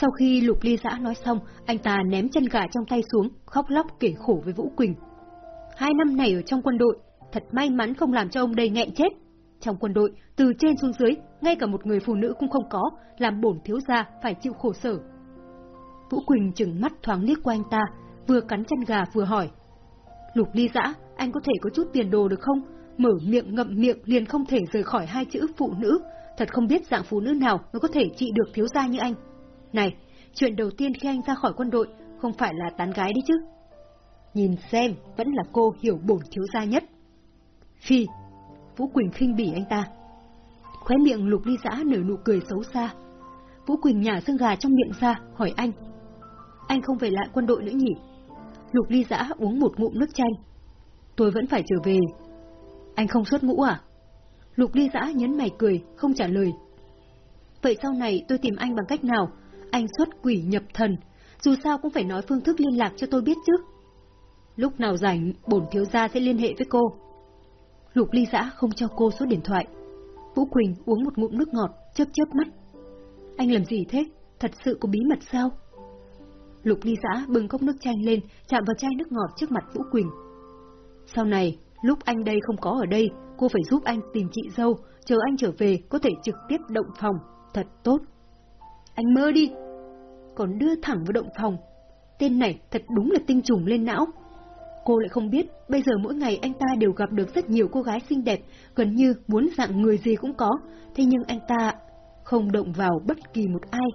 Sau khi Lục Ly Giã nói xong, anh ta ném chân gà trong tay xuống, khóc lóc kể khổ với Vũ Quỳnh. Hai năm này ở trong quân đội, thật may mắn không làm cho ông đây nghẹn chết. Trong quân đội, từ trên xuống dưới, ngay cả một người phụ nữ cũng không có, làm bổn thiếu gia phải chịu khổ sở. Vũ Quỳnh chừng mắt thoáng liếc qua anh ta, vừa cắn chân gà vừa hỏi. Lục ly Giã, anh có thể có chút tiền đồ được không? Mở miệng ngậm miệng liền không thể rời khỏi hai chữ phụ nữ, thật không biết dạng phụ nữ nào mới có thể trị được thiếu gia như anh. Này, chuyện đầu tiên khi anh ra khỏi quân đội không phải là tán gái đi chứ? Nhìn xem, vẫn là cô hiểu bổn thiếu gia nhất. Phi, Vũ Quỳnh khinh bỉ anh ta. Khóe miệng lục ly giã nở nụ cười xấu xa. Vũ Quỳnh nhả xương gà trong miệng ra, hỏi anh. Anh không về lại quân đội nữa nhỉ? Lục ly giã uống một ngụm nước chanh. Tôi vẫn phải trở về. Anh không xuất ngũ à? Lục ly giã nhấn mày cười, không trả lời. Vậy sau này tôi tìm anh bằng cách nào? Anh xuất quỷ nhập thần, dù sao cũng phải nói phương thức liên lạc cho tôi biết chứ. Lúc nào rảnh, bổn thiếu gia sẽ liên hệ với cô. Lục ly giã không cho cô số điện thoại. Vũ Quỳnh uống một ngụm nước ngọt, chớp chớp mắt. Anh làm gì thế? Thật sự có bí mật sao? Lục ly giã bưng cốc nước chanh lên, chạm vào chai nước ngọt trước mặt Vũ Quỳnh. Sau này, lúc anh đây không có ở đây, cô phải giúp anh tìm chị dâu, chờ anh trở về có thể trực tiếp động phòng, thật tốt. Anh mơ đi! Còn đưa thẳng vào động phòng. Tên này thật đúng là tinh trùng lên não. Cô lại không biết, bây giờ mỗi ngày anh ta đều gặp được rất nhiều cô gái xinh đẹp, gần như muốn dạng người gì cũng có, thế nhưng anh ta không động vào bất kỳ một ai.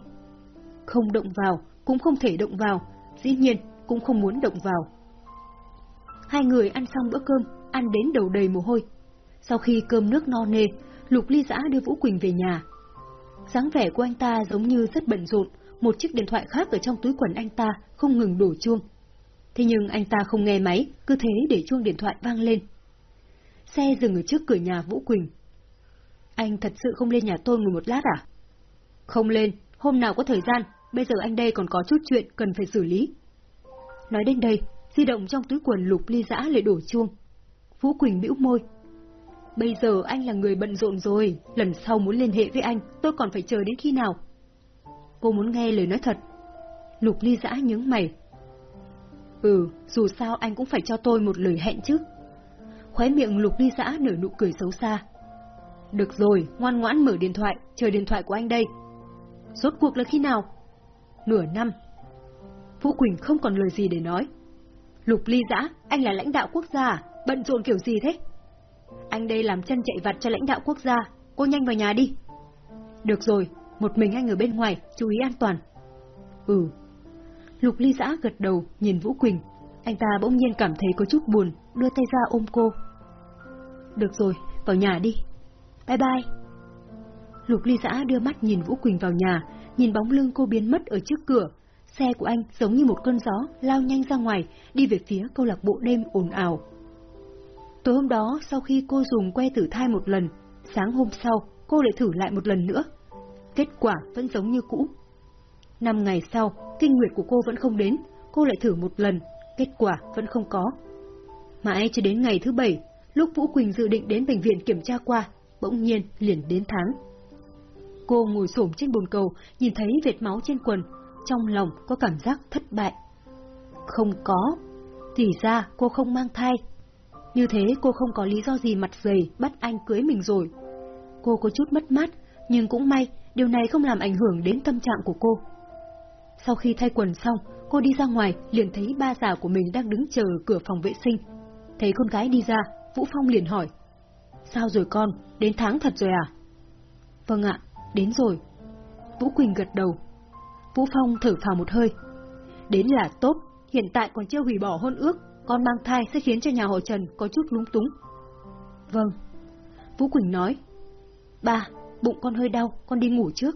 Không động vào, cũng không thể động vào, dĩ nhiên cũng không muốn động vào. Hai người ăn xong bữa cơm, ăn đến đầu đầy mồ hôi. Sau khi cơm nước no nê, Lục Ly Giã đưa Vũ Quỳnh về nhà dáng vẻ của anh ta giống như rất bận rộn, một chiếc điện thoại khác ở trong túi quần anh ta không ngừng đổ chuông. Thế nhưng anh ta không nghe máy, cứ thế để chuông điện thoại vang lên. Xe dừng ở trước cửa nhà Vũ Quỳnh. Anh thật sự không lên nhà tôi ngồi một lát à? Không lên, hôm nào có thời gian, bây giờ anh đây còn có chút chuyện cần phải xử lý. Nói đến đây, di động trong túi quần lục ly giã lại đổ chuông. Vũ Quỳnh bĩu môi. Bây giờ anh là người bận rộn rồi, lần sau muốn liên hệ với anh, tôi còn phải chờ đến khi nào? Cô muốn nghe lời nói thật. Lục ly giã nhướng mày. Ừ, dù sao anh cũng phải cho tôi một lời hẹn chứ. Khóe miệng lục ly giã nở nụ cười xấu xa. Được rồi, ngoan ngoãn mở điện thoại, chờ điện thoại của anh đây. Rốt cuộc là khi nào? Nửa năm. Vũ Quỳnh không còn lời gì để nói. Lục ly giã, anh là lãnh đạo quốc gia? À? Bận rộn kiểu gì thế? Anh đây làm chân chạy vặt cho lãnh đạo quốc gia, cô nhanh vào nhà đi. Được rồi, một mình anh ở bên ngoài, chú ý an toàn. Ừ. Lục ly giã gật đầu, nhìn Vũ Quỳnh. Anh ta bỗng nhiên cảm thấy có chút buồn, đưa tay ra ôm cô. Được rồi, vào nhà đi. Bye bye. Lục ly giã đưa mắt nhìn Vũ Quỳnh vào nhà, nhìn bóng lưng cô biến mất ở trước cửa. Xe của anh giống như một cơn gió, lao nhanh ra ngoài, đi về phía câu lạc bộ đêm ồn ào. Tối hôm đó, sau khi cô dùng que thử thai một lần, sáng hôm sau, cô lại thử lại một lần nữa. Kết quả vẫn giống như cũ. Năm ngày sau, kinh nguyệt của cô vẫn không đến, cô lại thử một lần, kết quả vẫn không có. Mãi cho đến ngày thứ bảy, lúc Vũ Quỳnh dự định đến bệnh viện kiểm tra qua, bỗng nhiên liền đến tháng. Cô ngồi xổm trên bồn cầu, nhìn thấy vệt máu trên quần, trong lòng có cảm giác thất bại. Không có, thì ra cô không mang thai. Như thế cô không có lý do gì mặt dày bắt anh cưới mình rồi. Cô có chút mất mát, nhưng cũng may điều này không làm ảnh hưởng đến tâm trạng của cô. Sau khi thay quần xong, cô đi ra ngoài liền thấy ba già của mình đang đứng chờ cửa phòng vệ sinh. Thấy con gái đi ra, Vũ Phong liền hỏi. Sao rồi con, đến tháng thật rồi à? Vâng ạ, đến rồi. Vũ Quỳnh gật đầu. Vũ Phong thở phào một hơi. Đến là tốt, hiện tại còn chưa hủy bỏ hôn ước, con mang thai sẽ khiến cho nhà họ Trần có chút lúng túng. Vâng. Vũ Quỳnh nói. Ba, bụng con hơi đau, con đi ngủ trước.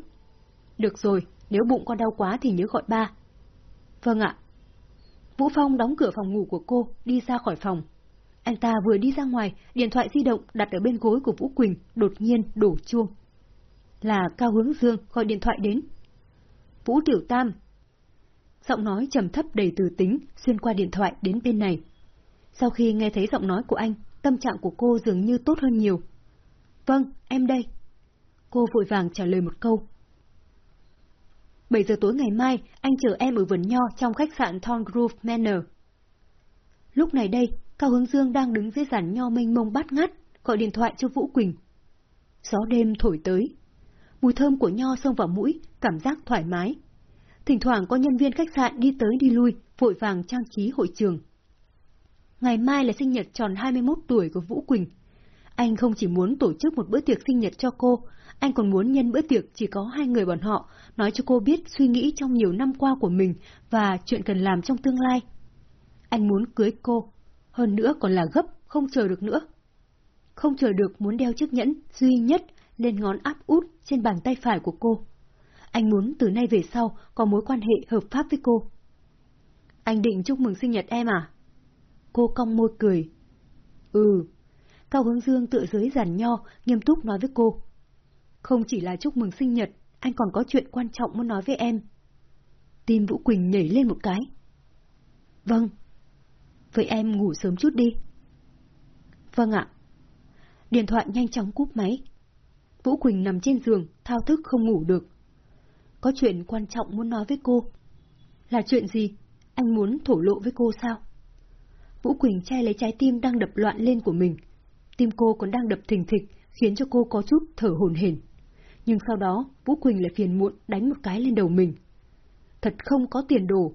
Được rồi, nếu bụng con đau quá thì nhớ gọi ba. Vâng ạ. Vũ Phong đóng cửa phòng ngủ của cô, đi ra khỏi phòng. Anh ta vừa đi ra ngoài, điện thoại di động đặt ở bên gối của Vũ Quỳnh đột nhiên đổ chuông. Là Cao Hướng Dương gọi điện thoại đến. Vũ Tiểu Tam. Giọng nói trầm thấp đầy từ tính xuyên qua điện thoại đến bên này. Sau khi nghe thấy giọng nói của anh, tâm trạng của cô dường như tốt hơn nhiều. Vâng, em đây. Cô vội vàng trả lời một câu. 7 giờ tối ngày mai, anh chờ em ở vườn nho trong khách sạn Thorn Grove Manor. Lúc này đây, Cao Hướng Dương đang đứng dưới giàn nho mênh mông bát ngát, gọi điện thoại cho Vũ Quỳnh. Gió đêm thổi tới. Mùi thơm của nho xông vào mũi, cảm giác thoải mái. Thỉnh thoảng có nhân viên khách sạn đi tới đi lui, vội vàng trang trí hội trường. Ngày mai là sinh nhật tròn 21 tuổi của Vũ Quỳnh. Anh không chỉ muốn tổ chức một bữa tiệc sinh nhật cho cô, anh còn muốn nhân bữa tiệc chỉ có hai người bọn họ, nói cho cô biết suy nghĩ trong nhiều năm qua của mình và chuyện cần làm trong tương lai. Anh muốn cưới cô, hơn nữa còn là gấp, không chờ được nữa. Không chờ được muốn đeo chiếc nhẫn duy nhất lên ngón áp út trên bàn tay phải của cô. Anh muốn từ nay về sau có mối quan hệ hợp pháp với cô. Anh định chúc mừng sinh nhật em à? Cô cong môi cười. Ừ. Cao Hướng Dương tựa dưới giàn nho, nghiêm túc nói với cô. Không chỉ là chúc mừng sinh nhật, anh còn có chuyện quan trọng muốn nói với em. Tim Vũ Quỳnh nhảy lên một cái. Vâng. Vậy em ngủ sớm chút đi. Vâng ạ. Điện thoại nhanh chóng cúp máy. Vũ Quỳnh nằm trên giường, thao thức không ngủ được. Có chuyện quan trọng muốn nói với cô. Là chuyện gì? Anh muốn thổ lộ với cô sao? Vũ Quỳnh che lấy trái tim đang đập loạn lên của mình. Tim cô còn đang đập thình thịch, khiến cho cô có chút thở hổn hển. Nhưng sau đó, Vũ Quỳnh lại phiền muộn đánh một cái lên đầu mình. Thật không có tiền đồ.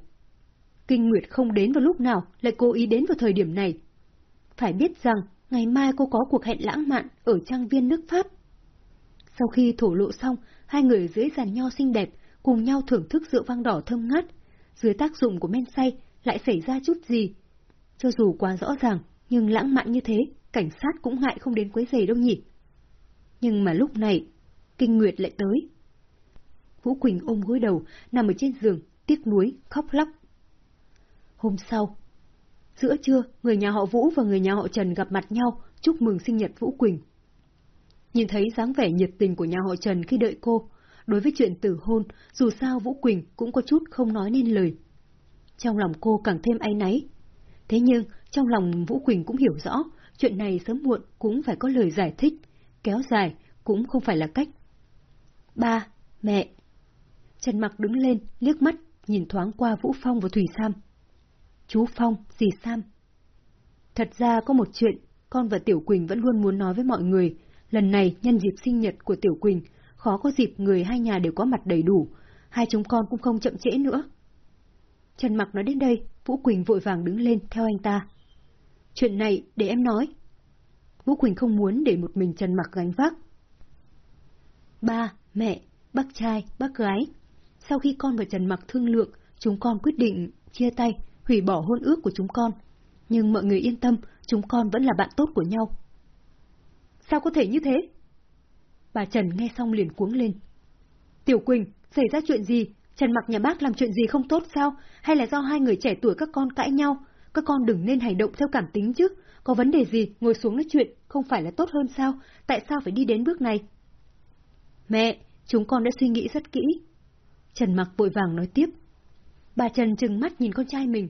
Kinh Nguyệt không đến vào lúc nào, lại cố ý đến vào thời điểm này. Phải biết rằng, ngày mai cô có cuộc hẹn lãng mạn ở trang viên nước Pháp. Sau khi thổ lộ xong, hai người dưới giàn nho xinh đẹp, cùng nhau thưởng thức rượu vang đỏ thơm ngát. Dưới tác dụng của men say, lại xảy ra chút gì. Cho dù quá rõ ràng, nhưng lãng mạn như thế, cảnh sát cũng ngại không đến quấy rầy đâu nhỉ. Nhưng mà lúc này, Kinh Nguyệt lại tới. Vũ Quỳnh ôm gối đầu, nằm ở trên giường, tiếc nuối, khóc lóc. Hôm sau, giữa trưa, người nhà họ Vũ và người nhà họ Trần gặp mặt nhau, chúc mừng sinh nhật Vũ Quỳnh. Nhìn thấy dáng vẻ nhiệt tình của nhà họ Trần khi đợi cô, đối với chuyện tử hôn, dù sao Vũ Quỳnh cũng có chút không nói nên lời. Trong lòng cô càng thêm áy náy. Thế nhưng, trong lòng Vũ Quỳnh cũng hiểu rõ, chuyện này sớm muộn cũng phải có lời giải thích, kéo dài cũng không phải là cách. Ba, mẹ. Trần Mặc đứng lên, liếc mắt, nhìn thoáng qua Vũ Phong và Thủy Sam. Chú Phong, dì Sam. Thật ra có một chuyện, con và Tiểu Quỳnh vẫn luôn muốn nói với mọi người. Lần này, nhân dịp sinh nhật của Tiểu Quỳnh, khó có dịp người hai nhà đều có mặt đầy đủ. Hai chúng con cũng không chậm trễ nữa. Trần Mặc nói đến đây, Vũ Quỳnh vội vàng đứng lên theo anh ta. Chuyện này để em nói. Vũ Quỳnh không muốn để một mình Trần Mặc gánh vác. Ba, mẹ, bác trai, bác gái. Sau khi con và Trần Mặc thương lượng, chúng con quyết định chia tay, hủy bỏ hôn ước của chúng con. Nhưng mọi người yên tâm, chúng con vẫn là bạn tốt của nhau. Sao có thể như thế? Bà Trần nghe xong liền cuống lên. Tiểu Quỳnh, xảy ra chuyện gì? Trần Mặc nhà bác làm chuyện gì không tốt sao? Hay là do hai người trẻ tuổi các con cãi nhau? Các con đừng nên hành động theo cảm tính chứ. Có vấn đề gì, ngồi xuống nói chuyện, không phải là tốt hơn sao? Tại sao phải đi đến bước này? Mẹ, chúng con đã suy nghĩ rất kỹ. Trần Mặc vội vàng nói tiếp. Bà Trần trừng mắt nhìn con trai mình.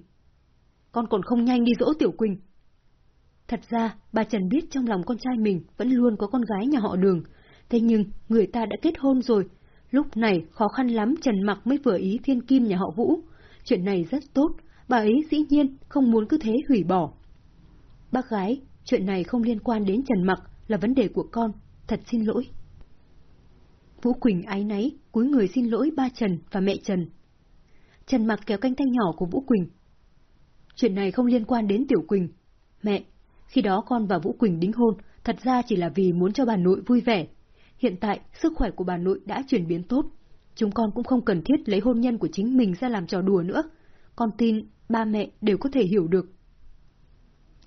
Con còn không nhanh đi dỗ Tiểu Quỳnh. Thật ra, bà Trần biết trong lòng con trai mình vẫn luôn có con gái nhà họ đường. Thế nhưng, người ta đã kết hôn rồi. Lúc này, khó khăn lắm Trần Mặc mới vừa ý thiên kim nhà họ Vũ. Chuyện này rất tốt, bà ấy dĩ nhiên không muốn cứ thế hủy bỏ. Bác gái, chuyện này không liên quan đến Trần Mặc, là vấn đề của con, thật xin lỗi. Vũ Quỳnh ái náy, cúi người xin lỗi ba Trần và mẹ Trần. Trần Mặc kéo canh tay nhỏ của Vũ Quỳnh. Chuyện này không liên quan đến Tiểu Quỳnh. Mẹ, khi đó con và Vũ Quỳnh đính hôn, thật ra chỉ là vì muốn cho bà nội vui vẻ. Hiện tại, sức khỏe của bà nội đã chuyển biến tốt. Chúng con cũng không cần thiết lấy hôn nhân của chính mình ra làm trò đùa nữa. Con tin ba mẹ đều có thể hiểu được.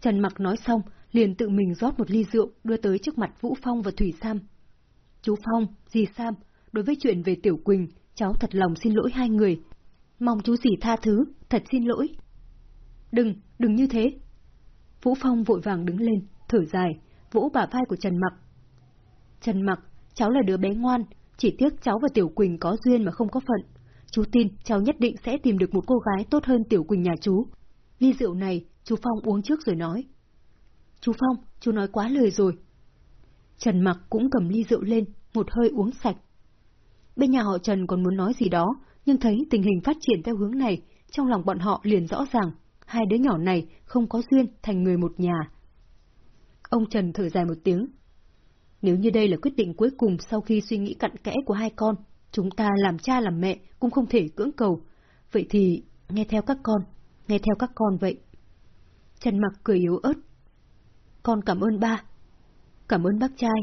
Trần Mặc nói xong, liền tự mình rót một ly rượu đưa tới trước mặt Vũ Phong và Thủy Sam. Chú Phong, dì Sam, đối với chuyện về Tiểu Quỳnh, cháu thật lòng xin lỗi hai người. Mong chú dì tha thứ, thật xin lỗi. Đừng, đừng như thế. Vũ Phong vội vàng đứng lên, thở dài, vỗ bả vai của Trần Mặc. Trần Mặc, cháu là đứa bé ngoan, chỉ tiếc cháu và Tiểu Quỳnh có duyên mà không có phận. Chú tin cháu nhất định sẽ tìm được một cô gái tốt hơn Tiểu Quỳnh nhà chú. Ly rượu này, chú Phong uống trước rồi nói. Chú Phong, chú nói quá lời rồi. Trần Mặc cũng cầm ly rượu lên, một hơi uống sạch. Bên nhà họ Trần còn muốn nói gì đó, nhưng thấy tình hình phát triển theo hướng này, trong lòng bọn họ liền rõ ràng, hai đứa nhỏ này không có duyên thành người một nhà. Ông Trần thở dài một tiếng. Nếu như đây là quyết định cuối cùng sau khi suy nghĩ cặn kẽ của hai con, chúng ta làm cha làm mẹ cũng không thể cưỡng cầu. Vậy thì, nghe theo các con, nghe theo các con vậy. Trần mặc cười yếu ớt. Con cảm ơn ba. Cảm ơn bác trai.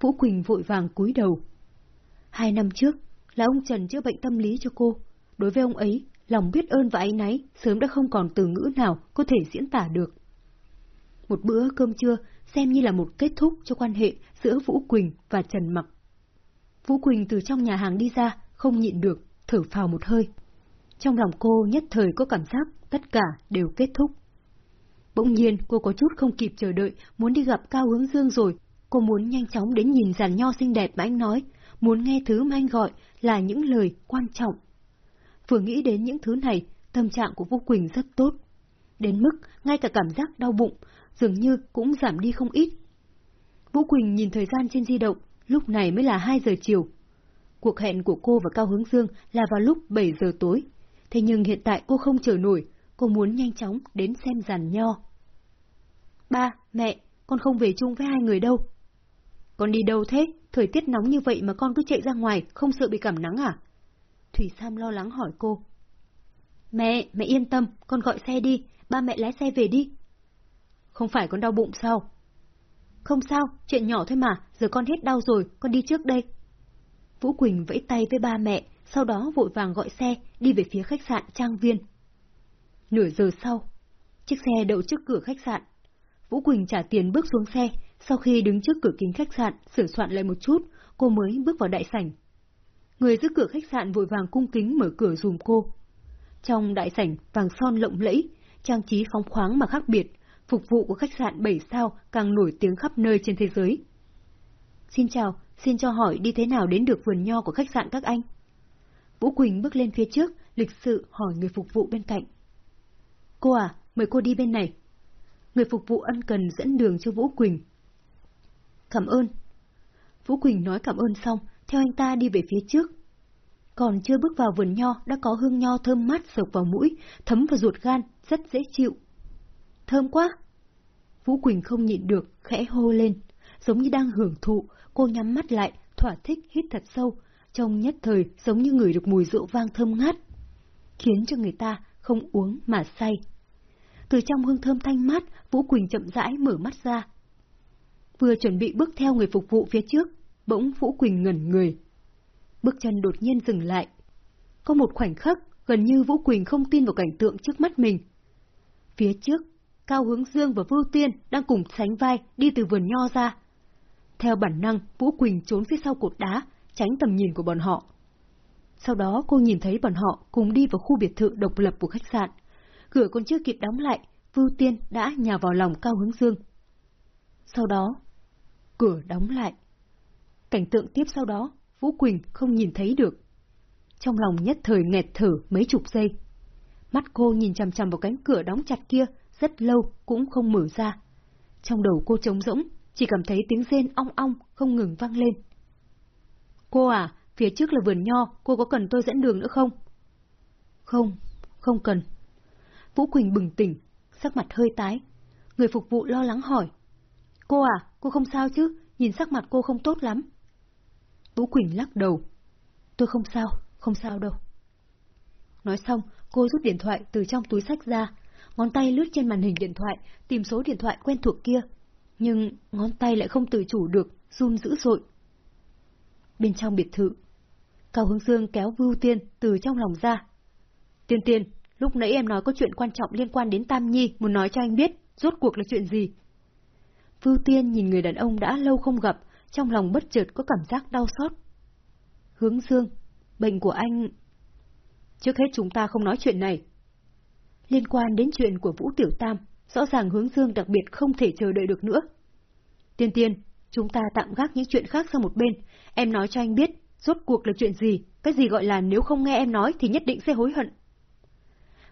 Vũ Quỳnh vội vàng cúi đầu. Hai năm trước, là ông Trần chữa bệnh tâm lý cho cô. Đối với ông ấy, lòng biết ơn và áy náy sớm đã không còn từ ngữ nào có thể diễn tả được. Một bữa cơm trưa xem như là một kết thúc cho quan hệ giữa Vũ Quỳnh và Trần Mặc. Vũ Quỳnh từ trong nhà hàng đi ra, không nhịn được, thở phào một hơi. Trong lòng cô nhất thời có cảm giác tất cả đều kết thúc. Bỗng nhiên cô có chút không kịp chờ đợi, muốn đi gặp Cao Hướng Dương rồi. Cô muốn nhanh chóng đến nhìn giàn nho xinh đẹp mà anh nói, muốn nghe thứ mà anh gọi là những lời quan trọng. Vừa nghĩ đến những thứ này, tâm trạng của Vũ Quỳnh rất tốt. Đến mức ngay cả cảm giác đau bụng dường như cũng giảm đi không ít. Vũ Quỳnh nhìn thời gian trên di động, lúc này mới là 2 giờ chiều. Cuộc hẹn của cô và Cao Hướng Dương là vào lúc 7 giờ tối. Thế nhưng hiện tại cô không chờ nổi, cô muốn nhanh chóng đến xem giàn nho. Ba, mẹ, con không về chung với hai người đâu. Con đi đâu thế? Thời tiết nóng như vậy mà con cứ chạy ra ngoài, không sợ bị cảm nắng à? Thủy Sam lo lắng hỏi cô. Mẹ, mẹ yên tâm, con gọi xe đi, ba mẹ lái xe về đi. Không phải con đau bụng sao? Không sao, chuyện nhỏ thôi mà, giờ con hết đau rồi, con đi trước đây. Vũ Quỳnh vẫy tay với ba mẹ, sau đó vội vàng gọi xe, đi về phía khách sạn Trang Viên. Nửa giờ sau, chiếc xe đậu trước cửa khách sạn. Vũ Quỳnh trả tiền bước xuống xe, sau khi đứng trước cửa kính khách sạn, sửa soạn lại một chút, cô mới bước vào đại sảnh. Người giữ cửa khách sạn vội vàng cung kính mở cửa dùm cô. Trong đại sảnh, vàng son lộng lẫy, trang trí phóng khoáng mà khác biệt, phục vụ của khách sạn 7 sao càng nổi tiếng khắp nơi trên thế giới. Xin chào, xin cho hỏi đi thế nào đến được vườn nho của khách sạn các anh? Vũ Quỳnh bước lên phía trước, lịch sự hỏi người phục vụ bên cạnh. Cô à, mời cô đi bên này. Người phục vụ ân cần dẫn đường cho Vũ Quỳnh. Cảm ơn. Vũ Quỳnh nói cảm ơn xong, theo anh ta đi về phía trước. Còn chưa bước vào vườn nho đã có hương nho thơm mát sộc vào mũi, thấm vào ruột gan, rất dễ chịu. Thơm quá! Vũ Quỳnh không nhịn được, khẽ hô lên. Giống như đang hưởng thụ, cô nhắm mắt lại, thỏa thích hít thật sâu, trông nhất thời giống như người được mùi rượu vang thơm ngát, khiến cho người ta không uống mà say. Từ trong hương thơm thanh mát, Vũ Quỳnh chậm rãi mở mắt ra. Vừa chuẩn bị bước theo người phục vụ phía trước, bỗng Vũ Quỳnh ngẩn người. Bước chân đột nhiên dừng lại. Có một khoảnh khắc, gần như Vũ Quỳnh không tin vào cảnh tượng trước mắt mình. Phía trước, Cao Hướng Dương và Vưu Tiên đang cùng sánh vai đi từ vườn nho ra. Theo bản năng, Vũ Quỳnh trốn phía sau cột đá, tránh tầm nhìn của bọn họ. Sau đó cô nhìn thấy bọn họ cùng đi vào khu biệt thự độc lập của khách sạn. Cửa còn chưa kịp đóng lại, Vưu Tiên đã nhào vào lòng Cao Hướng Dương. Sau đó, cửa đóng lại. Cảnh tượng tiếp sau đó, Vũ Quỳnh không nhìn thấy được. Trong lòng nhất thời nghẹt thở mấy chục giây. Mắt cô nhìn chằm chằm vào cánh cửa đóng chặt kia, rất lâu cũng không mở ra. Trong đầu cô trống rỗng, chỉ cảm thấy tiếng rên ong ong không ngừng vang lên. Cô à, phía trước là vườn nho, cô có cần tôi dẫn đường nữa không? Không, không cần. Vũ Quỳnh bừng tỉnh, sắc mặt hơi tái. Người phục vụ lo lắng hỏi. Cô à, cô không sao chứ, nhìn sắc mặt cô không tốt lắm. Vũ Quỳnh lắc đầu. Tôi không sao, không sao đâu. Nói xong, cô rút điện thoại từ trong túi sách ra, ngón tay lướt trên màn hình điện thoại, tìm số điện thoại quen thuộc kia. Nhưng ngón tay lại không tự chủ được, run dữ dội. Bên trong biệt thự, Cao Hướng Dương kéo Vưu Tiên từ trong lòng ra. Tiên Tiên, lúc nãy em nói có chuyện quan trọng liên quan đến Tam Nhi, muốn nói cho anh biết, rốt cuộc là chuyện gì? Vưu Tiên nhìn người đàn ông đã lâu không gặp, trong lòng bất chợt có cảm giác đau xót. Hướng Dương, bệnh của anh... Trước hết chúng ta không nói chuyện này. Liên quan đến chuyện của Vũ Tiểu Tam, rõ ràng hướng Dương đặc biệt không thể chờ đợi được nữa. Tiên tiên, chúng ta tạm gác những chuyện khác sang một bên, em nói cho anh biết, rốt cuộc là chuyện gì, cái gì gọi là nếu không nghe em nói thì nhất định sẽ hối hận.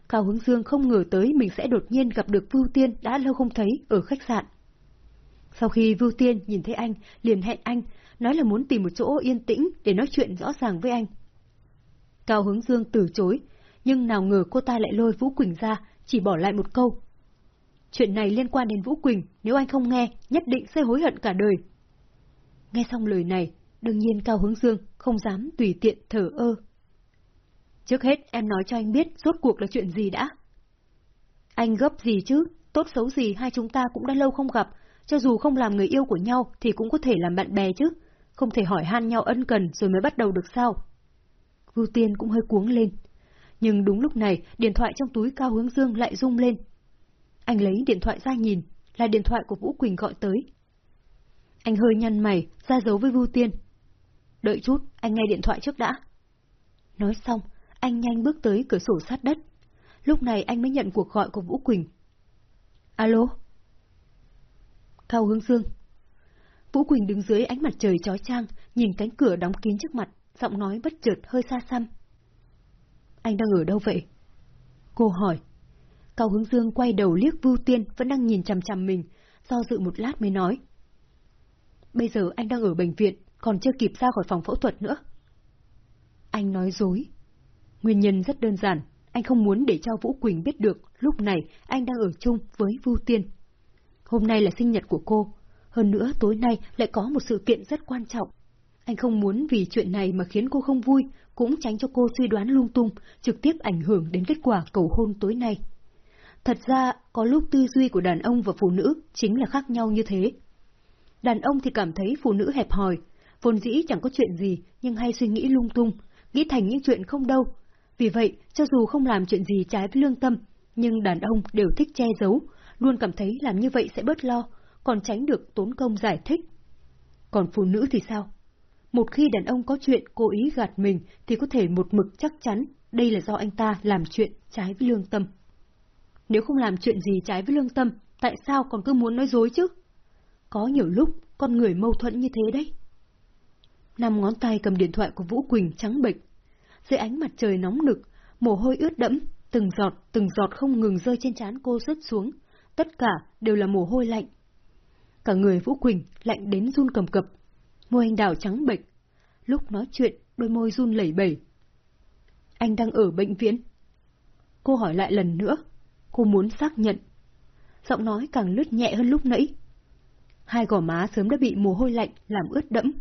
Cao Hướng Dương không ngờ tới mình sẽ đột nhiên gặp được Vưu Tiên đã lâu không thấy ở khách sạn. Sau khi Vưu Tiên nhìn thấy anh, liền hẹn anh, nói là muốn tìm một chỗ yên tĩnh để nói chuyện rõ ràng với anh. Cao Hướng Dương từ chối, nhưng nào ngờ cô ta lại lôi Vũ Quỳnh ra, chỉ bỏ lại một câu. Chuyện này liên quan đến Vũ Quỳnh, nếu anh không nghe, nhất định sẽ hối hận cả đời. Nghe xong lời này, đương nhiên Cao Hướng Dương không dám tùy tiện thở ơ. Trước hết em nói cho anh biết rốt cuộc là chuyện gì đã. Anh gấp gì chứ, tốt xấu gì hai chúng ta cũng đã lâu không gặp, cho dù không làm người yêu của nhau thì cũng có thể làm bạn bè chứ, không thể hỏi han nhau ân cần rồi mới bắt đầu được sao. Vưu Tiên cũng hơi cuống lên. Nhưng đúng lúc này, điện thoại trong túi Cao Hướng Dương lại rung lên. Anh lấy điện thoại ra nhìn, là điện thoại của Vũ Quỳnh gọi tới. Anh hơi nhăn mày, ra dấu với Vưu Tiên. Đợi chút, anh nghe điện thoại trước đã. Nói xong, anh nhanh bước tới cửa sổ sát đất. Lúc này anh mới nhận cuộc gọi của Vũ Quỳnh. Alo? Cao Hướng Dương. Vũ Quỳnh đứng dưới ánh mặt trời chói chang, nhìn cánh cửa đóng kín trước mặt, giọng nói bất chợt hơi xa xăm. Anh đang ở đâu vậy? Cô hỏi. Cao Hướng Dương quay đầu liếc Vưu Tiên vẫn đang nhìn chằm chằm mình, do dự một lát mới nói. Bây giờ anh đang ở bệnh viện, còn chưa kịp ra khỏi phòng phẫu thuật nữa. Anh nói dối. Nguyên nhân rất đơn giản, anh không muốn để cho Vũ Quỳnh biết được lúc này anh đang ở chung với Vu Tiên. Hôm nay là sinh nhật của cô, hơn nữa tối nay lại có một sự kiện rất quan trọng. Anh không muốn vì chuyện này mà khiến cô không vui, cũng tránh cho cô suy đoán lung tung, trực tiếp ảnh hưởng đến kết quả cầu hôn tối nay. Thật ra, có lúc tư duy của đàn ông và phụ nữ chính là khác nhau như thế. Đàn ông thì cảm thấy phụ nữ hẹp hòi, vốn dĩ chẳng có chuyện gì nhưng hay suy nghĩ lung tung, nghĩ thành những chuyện không đâu. Vì vậy, cho dù không làm chuyện gì trái với lương tâm, nhưng đàn ông đều thích che giấu, luôn cảm thấy làm như vậy sẽ bớt lo, còn tránh được tốn công giải thích. Còn phụ nữ thì sao? Một khi đàn ông có chuyện cố ý gạt mình thì có thể một mực chắc chắn đây là do anh ta làm chuyện trái với lương tâm. Nếu không làm chuyện gì trái với lương tâm, tại sao còn cứ muốn nói dối chứ? Có nhiều lúc, con người mâu thuẫn như thế đấy. Năm ngón tay cầm điện thoại của Vũ Quỳnh trắng bệch. Dưới ánh mặt trời nóng nực, mồ hôi ướt đẫm, từng giọt, từng giọt không ngừng rơi trên trán cô rớt xuống. Tất cả đều là mồ hôi lạnh. Cả người Vũ Quỳnh lạnh đến run cầm cập. Môi anh đào trắng bệch. Lúc nói chuyện, đôi môi run lẩy bẩy. Anh đang ở bệnh viện. Cô hỏi lại lần nữa. Cô muốn xác nhận. Giọng nói càng lướt nhẹ hơn lúc nãy. Hai gò má sớm đã bị mồ hôi lạnh làm ướt đẫm.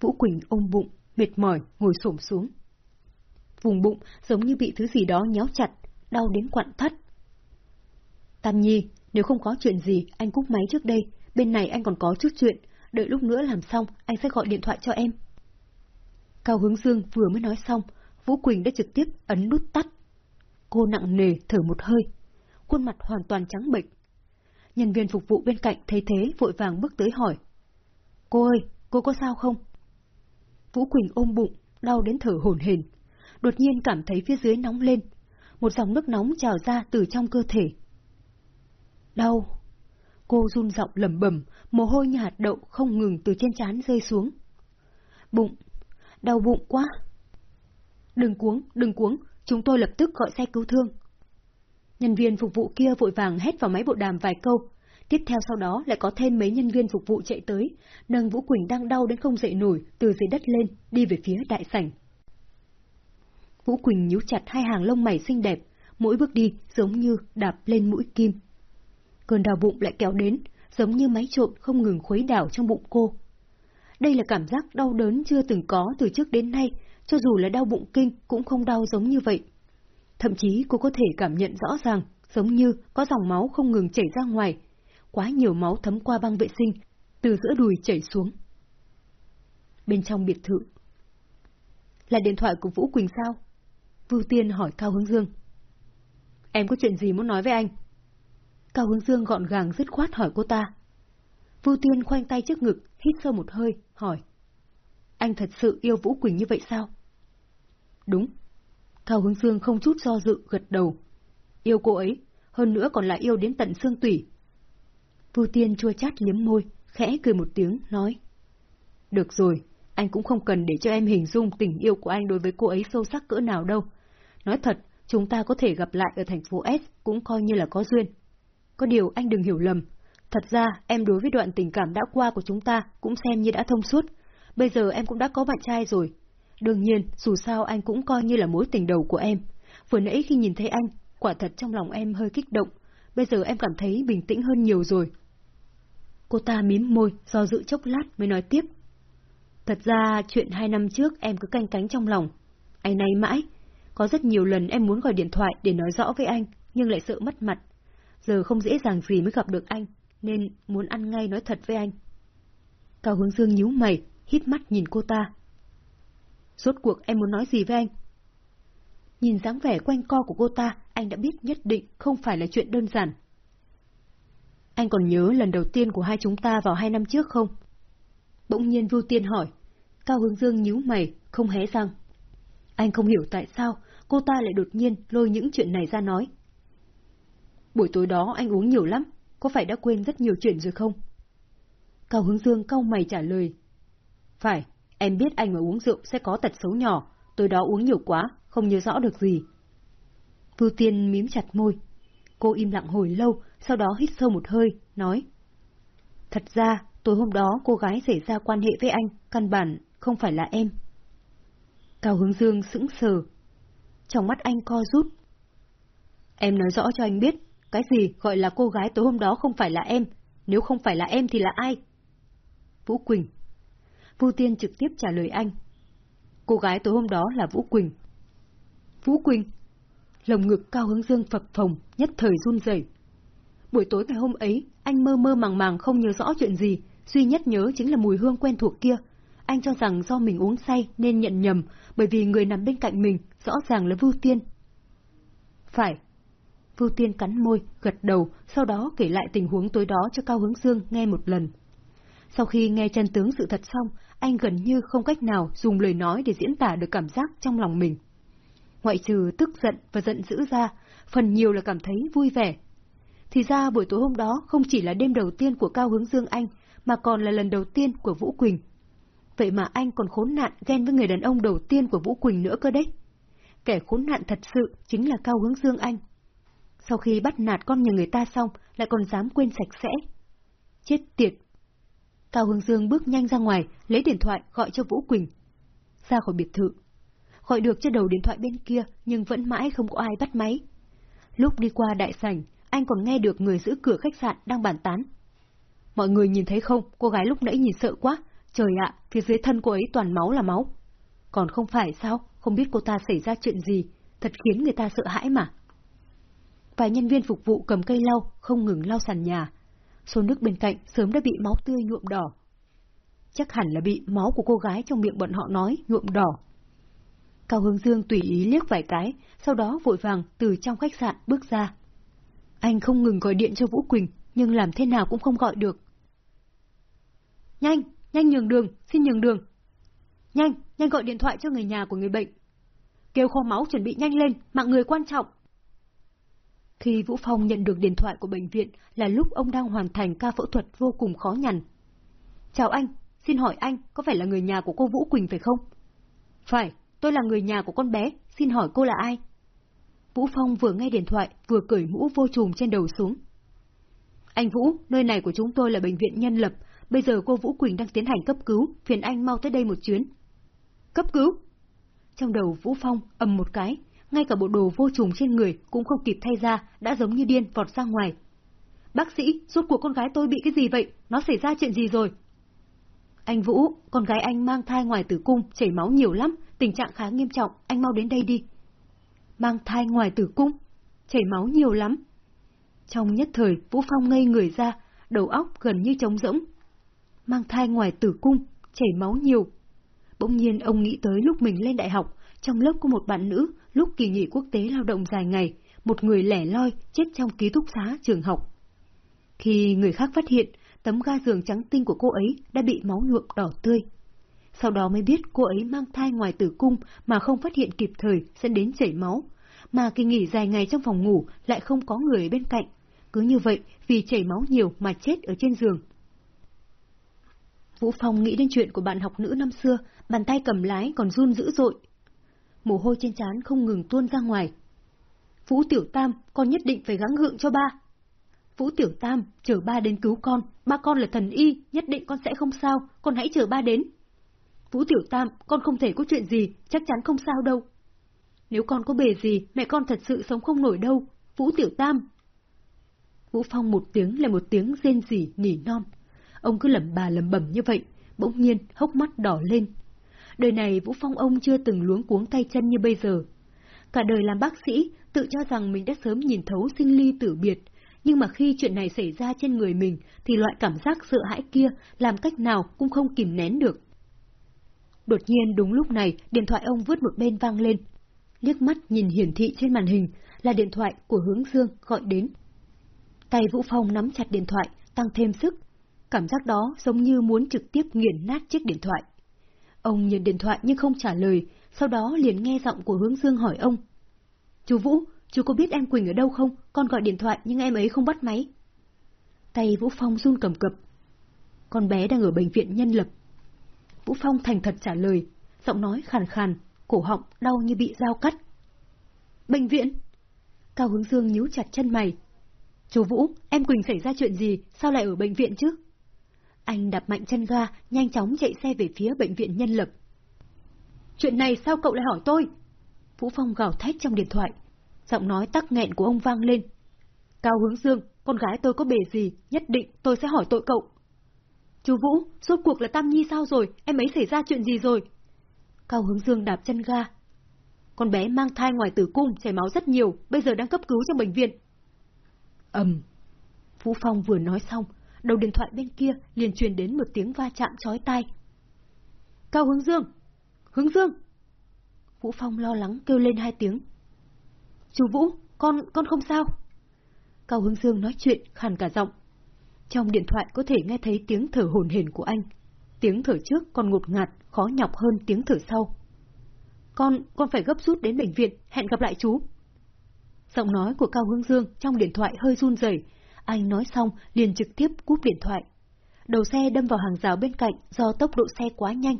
Vũ Quỳnh ôm bụng, mệt mỏi, ngồi xổm xuống. Vùng bụng giống như bị thứ gì đó nhéo chặt, đau đến quặn thắt. Tam Nhi, nếu không có chuyện gì, anh cúp máy trước đây, bên này anh còn có chút chuyện, đợi lúc nữa làm xong, anh sẽ gọi điện thoại cho em. Cao Hướng Dương vừa mới nói xong, Vũ Quỳnh đã trực tiếp ấn nút tắt. Cô nặng nề thở một hơi, khuôn mặt hoàn toàn trắng bệch. Nhân viên phục vụ bên cạnh thấy thế vội vàng bước tới hỏi. Cô ơi, cô có sao không? Vũ Quỳnh ôm bụng, đau đến thở hổn hển. Đột nhiên cảm thấy phía dưới nóng lên. Một dòng nước nóng trào ra từ trong cơ thể. Đau. Cô run giọng lẩm bẩm, mồ hôi như hạt đậu không ngừng từ trên trán rơi xuống. Bụng. Đau bụng quá. Đừng cuống, đừng cuống, chúng tôi lập tức gọi xe cứu thương. Nhân viên phục vụ kia vội vàng hét vào máy bộ đàm vài câu. Tiếp theo sau đó lại có thêm mấy nhân viên phục vụ chạy tới, nâng Vũ Quỳnh đang đau đến không dậy nổi từ dưới đất lên, đi về phía đại sảnh. Vũ Quỳnh nhíu chặt hai hàng lông mày xinh đẹp, mỗi bước đi giống như đạp lên mũi kim. Cơn đau bụng lại kéo đến, giống như máy trộn không ngừng khuấy đảo trong bụng cô. Đây là cảm giác đau đớn chưa từng có từ trước đến nay, cho dù là đau bụng kinh cũng không đau giống như vậy. Thậm chí cô có thể cảm nhận rõ ràng, giống như có dòng máu không ngừng chảy ra ngoài. Quá nhiều máu thấm qua băng vệ sinh, từ giữa đùi chảy xuống. Bên trong biệt thự. Là điện thoại của Vũ Quỳnh sao? Vưu Tiên hỏi Cao Hướng Dương. Em có chuyện gì muốn nói với anh? Cao Hướng Dương gọn gàng dứt khoát hỏi cô ta. Vưu Tiên khoanh tay trước ngực, hít sâu một hơi, hỏi. Anh thật sự yêu Vũ Quỳnh như vậy sao? Đúng. Cao Hướng Dương không chút do dự gật đầu. Yêu cô ấy, hơn nữa còn là yêu đến tận xương tủy. Vu Tiên chua chát liếm môi, khẽ cười một tiếng, nói. Được rồi, anh cũng không cần để cho em hình dung tình yêu của anh đối với cô ấy sâu sắc cỡ nào đâu. Nói thật, chúng ta có thể gặp lại ở thành phố S cũng coi như là có duyên. Có điều anh đừng hiểu lầm. Thật ra, em đối với đoạn tình cảm đã qua của chúng ta cũng xem như đã thông suốt. Bây giờ em cũng đã có bạn trai rồi. Đương nhiên, dù sao anh cũng coi như là mối tình đầu của em. Vừa nãy khi nhìn thấy anh, quả thật trong lòng em hơi kích động. Bây giờ em cảm thấy bình tĩnh hơn nhiều rồi. Cô ta mím môi, do dự chốc lát mới nói tiếp. Thật ra, chuyện hai năm trước em cứ canh cánh trong lòng. Anh nay mãi. Có rất nhiều lần em muốn gọi điện thoại để nói rõ với anh, nhưng lại sợ mất mặt. Giờ không dễ dàng gì mới gặp được anh, nên muốn ăn ngay nói thật với anh. Cao Hướng Dương nhíu mày, hít mắt nhìn cô ta. Rốt cuộc em muốn nói gì với anh? Nhìn dáng vẻ quanh co của cô ta, anh đã biết nhất định không phải là chuyện đơn giản. Anh còn nhớ lần đầu tiên của hai chúng ta vào hai năm trước không? Bỗng nhiên Vu Tiên hỏi. Cao Hướng Dương nhíu mày, không hé răng. Anh không hiểu tại sao cô ta lại đột nhiên lôi những chuyện này ra nói. Buổi tối đó anh uống nhiều lắm, có phải đã quên rất nhiều chuyện rồi không? Cao Hướng Dương cau mày trả lời. Phải, em biết anh mà uống rượu sẽ có tật xấu nhỏ, tối đó uống nhiều quá, không nhớ rõ được gì. Vưu Tiên mím chặt môi. Cô im lặng hồi lâu, sau đó hít sâu một hơi, nói. Thật ra, tối hôm đó cô gái xảy ra quan hệ với anh, căn bản không phải là em. Cao Hướng Dương sững sờ. Trong mắt anh co rút. Em nói rõ cho anh biết, cái gì gọi là cô gái tối hôm đó không phải là em, nếu không phải là em thì là ai? Vũ Quỳnh. Vu Tiên trực tiếp trả lời anh. Cô gái tối hôm đó là Vũ Quỳnh. Vũ Quỳnh. Lồng ngực cao hướng dương phập phồng, nhất thời run rẩy. Buổi tối ngày hôm ấy, anh mơ mơ màng màng không nhớ rõ chuyện gì, duy nhất nhớ chính là mùi hương quen thuộc kia. Anh cho rằng do mình uống say nên nhận nhầm, bởi vì người nằm bên cạnh mình rõ ràng là Vu Tiên. Phải. Vưu Tiên cắn môi, gật đầu, sau đó kể lại tình huống tối đó cho Cao Hướng Dương nghe một lần. Sau khi nghe chân tướng sự thật xong, anh gần như không cách nào dùng lời nói để diễn tả được cảm giác trong lòng mình. Ngoại trừ tức giận và giận dữ ra, phần nhiều là cảm thấy vui vẻ. Thì ra buổi tối hôm đó không chỉ là đêm đầu tiên của Cao Hướng Dương Anh, mà còn là lần đầu tiên của Vũ Quỳnh. Vậy mà anh còn khốn nạn ghen với người đàn ông đầu tiên của Vũ Quỳnh nữa cơ đấy. Kẻ khốn nạn thật sự chính là Cao Hướng Dương Anh. Sau khi bắt nạt con nhà người ta xong, lại còn dám quên sạch sẽ. Chết tiệt, Cao Hương Dương bước nhanh ra ngoài, lấy điện thoại gọi cho Vũ Quỳnh. Ra khỏi biệt thự. Gọi được cho đầu điện thoại bên kia, nhưng vẫn mãi không có ai bắt máy. Lúc đi qua đại sảnh, anh còn nghe được người giữ cửa khách sạn đang bàn tán. Mọi người nhìn thấy không, cô gái lúc nãy nhìn sợ quá. Trời ạ, phía dưới thân cô ấy toàn máu là máu. Còn không phải sao, không biết cô ta xảy ra chuyện gì, thật khiến người ta sợ hãi mà. Vài nhân viên phục vụ cầm cây lau, không ngừng lau sàn nhà, Số nước bên cạnh sớm đã bị máu tươi nhuộm đỏ. Chắc hẳn là bị máu của cô gái trong miệng bọn họ nói nhuộm đỏ. Cao Hướng Dương tùy ý liếc vài cái, sau đó vội vàng từ trong khách sạn bước ra. Anh không ngừng gọi điện cho Vũ Quỳnh, nhưng làm thế nào cũng không gọi được. Nhanh, nhanh nhường đường, xin nhường đường. Nhanh, nhanh gọi điện thoại cho người nhà của người bệnh. Kêu kho máu chuẩn bị nhanh lên, mạng người quan trọng. Khi Vũ Phong nhận được điện thoại của bệnh viện là lúc ông đang hoàn thành ca phẫu thuật vô cùng khó nhằn. Chào anh, xin hỏi anh có phải là người nhà của cô Vũ Quỳnh phải không? Phải, tôi là người nhà của con bé, xin hỏi cô là ai? Vũ Phong vừa nghe điện thoại vừa cởi mũ vô trùm trên đầu xuống. Anh Vũ, nơi này của chúng tôi là bệnh viện nhân lập, bây giờ cô Vũ Quỳnh đang tiến hành cấp cứu, phiền anh mau tới đây một chuyến. Cấp cứu? Trong đầu Vũ Phong ầm một cái, ngay cả bộ đồ vô trùng trên người cũng không kịp thay ra, đã giống như điên vọt ra ngoài. Bác sĩ, suốt của con gái tôi bị cái gì vậy? Nó xảy ra chuyện gì rồi? Anh Vũ, con gái anh mang thai ngoài tử cung, chảy máu nhiều lắm, tình trạng khá nghiêm trọng, anh mau đến đây đi. Mang thai ngoài tử cung? Chảy máu nhiều lắm. Trong nhất thời, Vũ Phong ngây người ra, đầu óc gần như trống rỗng. Mang thai ngoài tử cung, chảy máu nhiều. Bỗng nhiên ông nghĩ tới lúc mình lên đại học, trong lớp có một bạn nữ, lúc kỳ nghỉ quốc tế lao động dài ngày, một người lẻ loi chết trong ký túc xá trường học. Khi người khác phát hiện, tấm ga giường trắng tinh của cô ấy đã bị máu nhuộm đỏ tươi. Sau đó mới biết cô ấy mang thai ngoài tử cung mà không phát hiện kịp thời dẫn đến chảy máu, mà kỳ nghỉ dài ngày trong phòng ngủ lại không có người bên cạnh. Cứ như vậy, vì chảy máu nhiều mà chết ở trên giường. Vũ Phong nghĩ đến chuyện của bạn học nữ năm xưa, bàn tay cầm lái còn run dữ dội, mồ hôi trên trán không ngừng tuôn ra ngoài. Vũ Tiểu Tam, con nhất định phải gắng gượng cho ba. Vũ Tiểu Tam, chờ ba đến cứu con, ba con là thần y, nhất định con sẽ không sao, con hãy chờ ba đến. Vũ Tiểu Tam, con không thể có chuyện gì, chắc chắn không sao đâu. Nếu con có bề gì, mẹ con thật sự sống không nổi đâu. Vũ Tiểu Tam. Vũ Phong một tiếng là một tiếng rên rỉ nỉ non. Ông cứ lẩm bà lẩm bẩm như vậy, bỗng nhiên hốc mắt đỏ lên. Đời này Vũ Phong ông chưa từng luống cuống tay chân như bây giờ. Cả đời làm bác sĩ, tự cho rằng mình đã sớm nhìn thấu sinh ly tử biệt, nhưng mà khi chuyện này xảy ra trên người mình thì loại cảm giác sợ hãi kia làm cách nào cũng không kìm nén được. Đột nhiên đúng lúc này, điện thoại ông vứt một bên vang lên. Liếc mắt nhìn hiển thị trên màn hình là điện thoại của hướng dương gọi đến. Tay Vũ Phong nắm chặt điện thoại, tăng thêm sức. Cảm giác đó giống như muốn trực tiếp nghiền nát chiếc điện thoại. Ông nhìn điện thoại nhưng không trả lời, sau đó liền nghe giọng của hướng dương hỏi ông. Chú Vũ, chú có biết em Quỳnh ở đâu không? Con gọi điện thoại nhưng em ấy không bắt máy. Tay Vũ Phong run cầm cập. Con bé đang ở bệnh viện nhân lập. Vũ Phong thành thật trả lời, giọng nói khàn khàn, cổ họng đau như bị dao cắt. Bệnh viện? Cao Hướng Dương nhíu chặt chân mày. Chú Vũ, em Quỳnh xảy ra chuyện gì, sao lại ở bệnh viện chứ? Anh đạp mạnh chân ga, nhanh chóng chạy xe về phía bệnh viện nhân lập. Chuyện này sao cậu lại hỏi tôi? Vũ Phong gào thét trong điện thoại. Giọng nói tắc nghẹn của ông vang lên. Cao Hướng Dương, con gái tôi có bề gì, nhất định tôi sẽ hỏi tội cậu. Chú Vũ, rốt cuộc là Tam Nhi sao rồi, em ấy xảy ra chuyện gì rồi? Cao Hướng Dương đạp chân ga. Con bé mang thai ngoài tử cung, chảy máu rất nhiều, bây giờ đang cấp cứu trong bệnh viện. ầm. Vũ Phong vừa nói xong, đầu điện thoại bên kia liền truyền đến một tiếng va chạm chói tai. Cao Hướng Dương! Hướng Dương! Vũ Phong lo lắng kêu lên hai tiếng. Chú Vũ, con, con không sao? Cao Hướng Dương nói chuyện khàn cả giọng. Trong điện thoại có thể nghe thấy tiếng thở hồn hển của anh. Tiếng thở trước còn ngột ngạt, khó nhọc hơn tiếng thở sau. Con, con phải gấp rút đến bệnh viện, hẹn gặp lại chú. Giọng nói của Cao Hướng Dương trong điện thoại hơi run rẩy, anh nói xong liền trực tiếp cúp điện thoại. Đầu xe đâm vào hàng rào bên cạnh do tốc độ xe quá nhanh.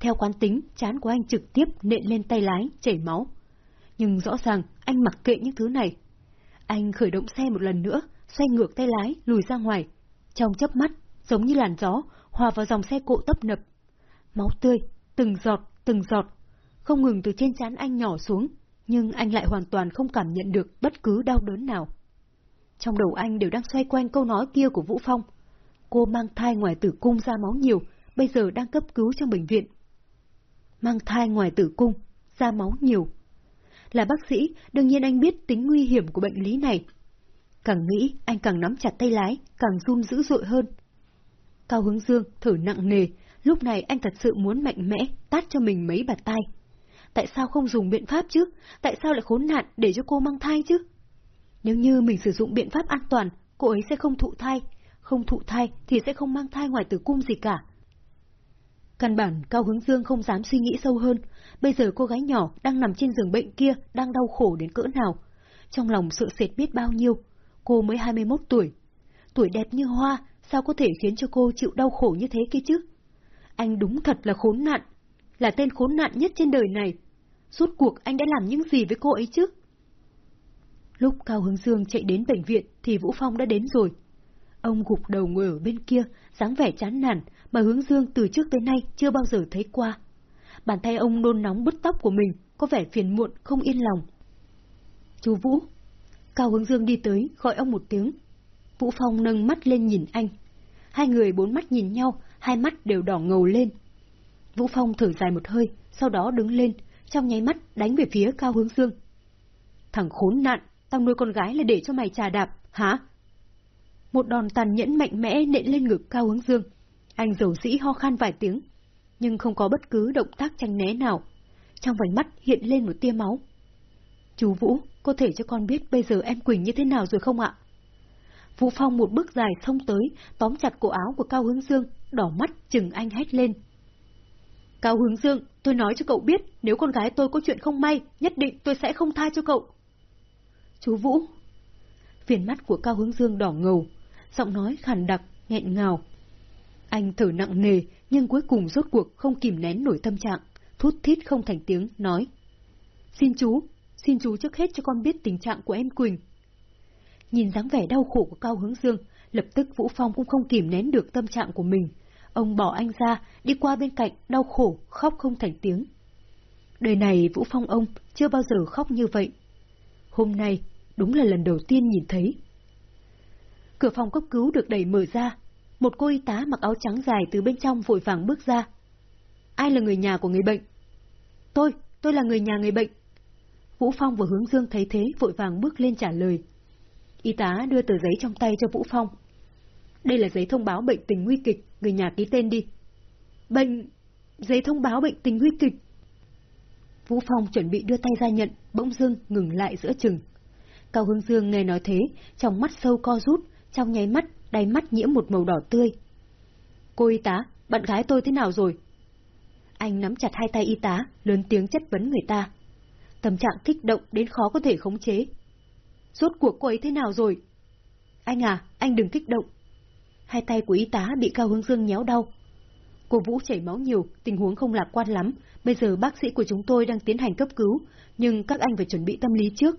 Theo quán tính, chán của anh trực tiếp nện lên tay lái, chảy máu. Nhưng rõ ràng, anh mặc kệ những thứ này. Anh khởi động xe một lần nữa, xoay ngược tay lái, lùi ra ngoài. Trong chớp mắt, giống như làn gió, hòa vào dòng xe cộ tấp nập. Máu tươi, từng giọt, từng giọt, không ngừng từ trên trán anh nhỏ xuống, nhưng anh lại hoàn toàn không cảm nhận được bất cứ đau đớn nào. Trong đầu anh đều đang xoay quanh câu nói kia của Vũ Phong. Cô mang thai ngoài tử cung ra máu nhiều, bây giờ đang cấp cứu trong bệnh viện. Mang thai ngoài tử cung, ra máu nhiều. Là bác sĩ, đương nhiên anh biết tính nguy hiểm của bệnh lý này. Càng nghĩ, anh càng nắm chặt tay lái, càng run dữ dội hơn. Cao Hướng Dương thở nặng nề, lúc này anh thật sự muốn mạnh mẽ, tát cho mình mấy bạt tay. Tại sao không dùng biện pháp chứ? Tại sao lại khốn nạn để cho cô mang thai chứ? Nếu như mình sử dụng biện pháp an toàn, cô ấy sẽ không thụ thai. Không thụ thai thì sẽ không mang thai ngoài tử cung gì cả. Căn bản Cao Hướng Dương không dám suy nghĩ sâu hơn. Bây giờ cô gái nhỏ đang nằm trên giường bệnh kia đang đau khổ đến cỡ nào. Trong lòng sợ sệt biết bao nhiêu. Cô mới 21 tuổi. Tuổi đẹp như hoa, sao có thể khiến cho cô chịu đau khổ như thế kia chứ? Anh đúng thật là khốn nạn. Là tên khốn nạn nhất trên đời này. Rốt cuộc anh đã làm những gì với cô ấy chứ? Lúc Cao Hướng Dương chạy đến bệnh viện thì Vũ Phong đã đến rồi. Ông gục đầu ngồi ở bên kia, dáng vẻ chán nản mà Hướng Dương từ trước tới nay chưa bao giờ thấy qua. Bàn tay ông nôn nóng bứt tóc của mình, có vẻ phiền muộn, không yên lòng. Chú Vũ. Cao Hướng Dương đi tới, gọi ông một tiếng. Vũ Phong nâng mắt lên nhìn anh. Hai người bốn mắt nhìn nhau, hai mắt đều đỏ ngầu lên. Vũ Phong thở dài một hơi, sau đó đứng lên, trong nháy mắt đánh về phía Cao Hướng Dương. Thằng khốn nạn, tao nuôi con gái là để cho mày trà đạp, hả? Một đòn tàn nhẫn mạnh mẽ nện lên ngực Cao Hướng Dương. Anh dầu dĩ ho khan vài tiếng, nhưng không có bất cứ động tác tranh né nào. Trong vành mắt hiện lên một tia máu. Chú Vũ, có thể cho con biết bây giờ em Quỳnh như thế nào rồi không ạ? Vũ Phong một bước dài xông tới, tóm chặt cổ áo của Cao Hướng Dương, đỏ mắt chừng anh hét lên. Cao Hướng Dương, tôi nói cho cậu biết, nếu con gái tôi có chuyện không may, nhất định tôi sẽ không tha cho cậu. Chú Vũ. Viền mắt của Cao Hướng Dương đỏ ngầu, giọng nói khàn đặc, nghẹn ngào. Anh thở nặng nề, nhưng cuối cùng rốt cuộc không kìm nén nổi tâm trạng, thút thít không thành tiếng, nói. Xin chú, xin chú trước hết cho con biết tình trạng của em Quỳnh. Nhìn dáng vẻ đau khổ của Cao Hướng Dương, lập tức Vũ Phong cũng không kìm nén được tâm trạng của mình. ông bỏ anh ra, đi qua bên cạnh, đau khổ, khóc không thành tiếng. Đời này Vũ Phong ông chưa bao giờ khóc như vậy. Hôm nay, đúng là lần đầu tiên nhìn thấy. Cửa phòng cấp cứu được đẩy mở ra, một cô y tá mặc áo trắng dài từ bên trong vội vàng bước ra. Ai là người nhà của người bệnh? Tôi, tôi là người nhà người bệnh. Vũ Phong và Hướng Dương thấy thế vội vàng bước lên trả lời. Y tá đưa tờ giấy trong tay cho Vũ Phong. Đây là giấy thông báo bệnh tình nguy kịch, người nhà ký tên đi. Bệnh... giấy thông báo bệnh tình nguy kịch. Vũ Phong chuẩn bị đưa tay ra nhận, bỗng dưng ngừng lại giữa chừng. Cao Hương Dương nghe nói thế, trong mắt sâu co rút, trong nháy mắt, đáy mắt nhiễm một màu đỏ tươi. Cô y tá, bạn gái tôi thế nào rồi? Anh nắm chặt hai tay y tá, lớn tiếng chất vấn người ta. Tâm trạng kích động đến khó có thể khống chế. Rốt cuộc cô ấy thế nào rồi? Anh à, anh đừng kích động. Hai tay của y tá bị Cao Hưng Dương nhéo đau. Cô Vũ chảy máu nhiều, tình huống không lạc quan lắm. Bây giờ bác sĩ của chúng tôi đang tiến hành cấp cứu, nhưng các anh phải chuẩn bị tâm lý trước.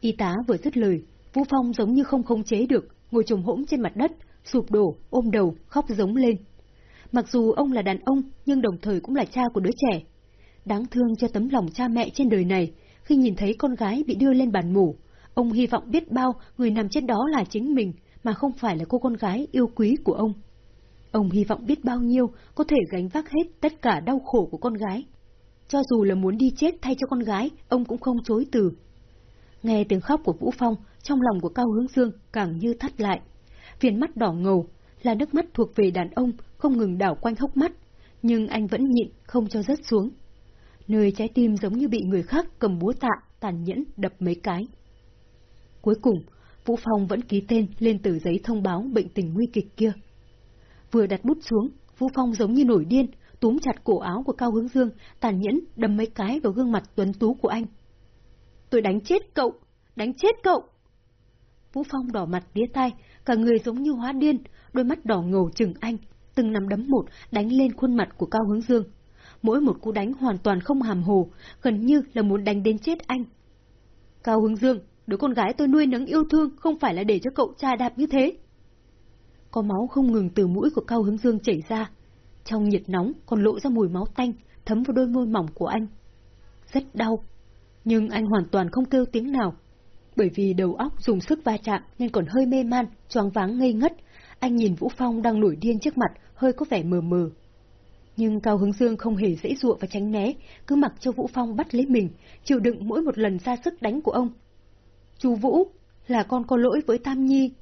Y tá vừa dứt lời, Vũ Phong giống như không khống chế được, ngồi trồm hỗn trên mặt đất, sụp đổ, ôm đầu, khóc giống lên. Mặc dù ông là đàn ông, nhưng đồng thời cũng là cha của đứa trẻ. Đáng thương cho tấm lòng cha mẹ trên đời này, khi nhìn thấy con gái bị đưa lên bàn mổ, ông hy vọng biết bao người nằm trên đó là chính mình, mà không phải là cô con gái yêu quý của ông. Ông hy vọng biết bao nhiêu có thể gánh vác hết tất cả đau khổ của con gái. Cho dù là muốn đi chết thay cho con gái, ông cũng không chối từ. Nghe tiếng khóc của Vũ Phong, trong lòng của Cao Hướng Dương càng như thắt lại. Viền mắt đỏ ngầu, là nước mắt thuộc về đàn ông, không ngừng đảo quanh hốc mắt, nhưng anh vẫn nhịn, không cho rớt xuống. Nơi trái tim giống như bị người khác cầm búa tạ, tàn nhẫn đập mấy cái. Cuối cùng, Vũ Phong vẫn ký tên lên tờ giấy thông báo bệnh tình nguy kịch kia. Vừa đặt bút xuống, Vũ Phong giống như nổi điên, túm chặt cổ áo của Cao Hướng Dương, tàn nhẫn đâm mấy cái vào gương mặt tuấn tú của anh. Tôi đánh chết cậu! Đánh chết cậu! Vũ Phong đỏ mặt tía tai, cả người giống như hóa điên, đôi mắt đỏ ngầu chừng anh, từng nắm đấm một đánh lên khuôn mặt của Cao Hướng Dương. Mỗi một cú đánh hoàn toàn không hàm hồ, gần như là muốn đánh đến chết anh. Cao Hướng Dương, đứa con gái tôi nuôi nấng yêu thương không phải là để cho cậu cha đạp như thế. Có máu không ngừng từ mũi của Cao Hướng Dương chảy ra. Trong nhiệt nóng còn lộ ra mùi máu tanh, thấm vào đôi môi mỏng của anh. Rất đau. Nhưng anh hoàn toàn không kêu tiếng nào. Bởi vì đầu óc dùng sức va chạm nên còn hơi mê man, choáng váng ngây ngất. Anh nhìn Vũ Phong đang nổi điên trước mặt, hơi có vẻ mờ mờ. Nhưng Cao hứng Dương không hề dễ dụa và tránh né, cứ mặc cho Vũ Phong bắt lấy mình, chịu đựng mỗi một lần ra sức đánh của ông. Chú Vũ, là con có lỗi với Tam Nhi.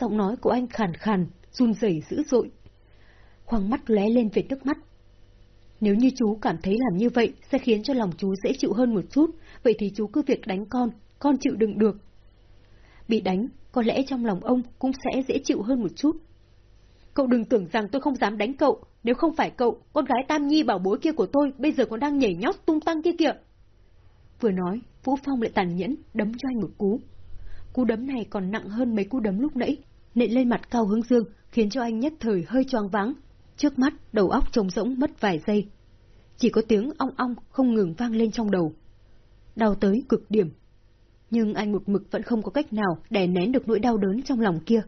Giọng nói của anh khàn khàn, run rẩy dữ dội. Khoang mắt lóe lên về nước mắt. Nếu như chú cảm thấy làm như vậy sẽ khiến cho lòng chú dễ chịu hơn một chút, vậy thì chú cứ việc đánh con, con chịu đựng được. Bị đánh, có lẽ trong lòng ông cũng sẽ dễ chịu hơn một chút. Cậu đừng tưởng rằng tôi không dám đánh cậu, nếu không phải cậu, con gái Tam Nhi bảo bối kia của tôi bây giờ còn đang nhảy nhót tung tăng kia kìa. Vừa nói, Vũ Phong lại tàn nhẫn đấm cho anh một cú. Cú đấm này còn nặng hơn mấy cú đấm lúc nãy, nện lên mặt Cao Hướng Dương, khiến cho anh nhất thời hơi choáng váng. Trước mắt, đầu óc trống rỗng mất vài giây. Chỉ có tiếng ong ong không ngừng vang lên trong đầu. Đau tới cực điểm. Nhưng anh một mực vẫn không có cách nào đè nén được nỗi đau đớn trong lòng kia.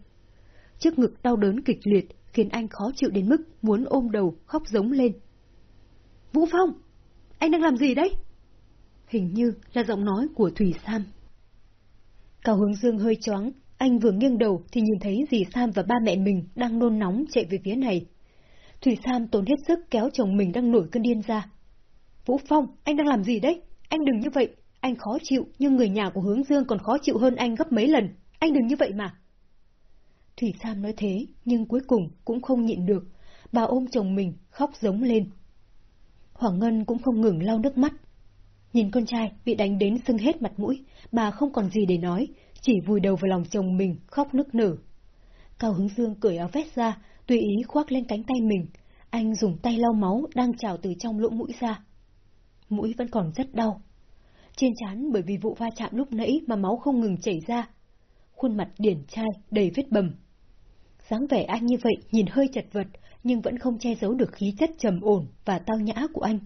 Trước ngực đau đớn kịch liệt khiến anh khó chịu đến mức muốn ôm đầu, khóc giống lên. Vũ Phong! Anh đang làm gì đấy? Hình như là giọng nói của Thủy Sam. Cao hướng dương hơi choáng, anh vừa nghiêng đầu thì nhìn thấy dì Sam và ba mẹ mình đang nôn nóng chạy về phía này. Thủy Sam tốn hết sức kéo chồng mình đang nổi cơn điên ra. Vũ Phong, anh đang làm gì đấy? Anh đừng như vậy. Anh khó chịu, nhưng người nhà của hướng dương còn khó chịu hơn anh gấp mấy lần. Anh đừng như vậy mà. Thủy Sam nói thế, nhưng cuối cùng cũng không nhịn được. Bà ôm chồng mình, khóc giống lên. Hoàng Ngân cũng không ngừng lau nước mắt. Nhìn con trai bị đánh đến sưng hết mặt mũi, bà không còn gì để nói, chỉ vùi đầu vào lòng chồng mình, khóc nức nở. Cao Hướng Dương cởi áo vest ra, tùy ý khoác lên cánh tay mình. Anh dùng tay lau máu đang trào từ trong lỗ mũi ra. Mũi vẫn còn rất đau. Trên trán bởi vì vụ va chạm lúc nãy mà máu không ngừng chảy ra. Khuôn mặt điển trai, đầy vết bầm. dáng vẻ anh như vậy nhìn hơi chật vật, nhưng vẫn không che giấu được khí chất trầm ổn và tao nhã của anh.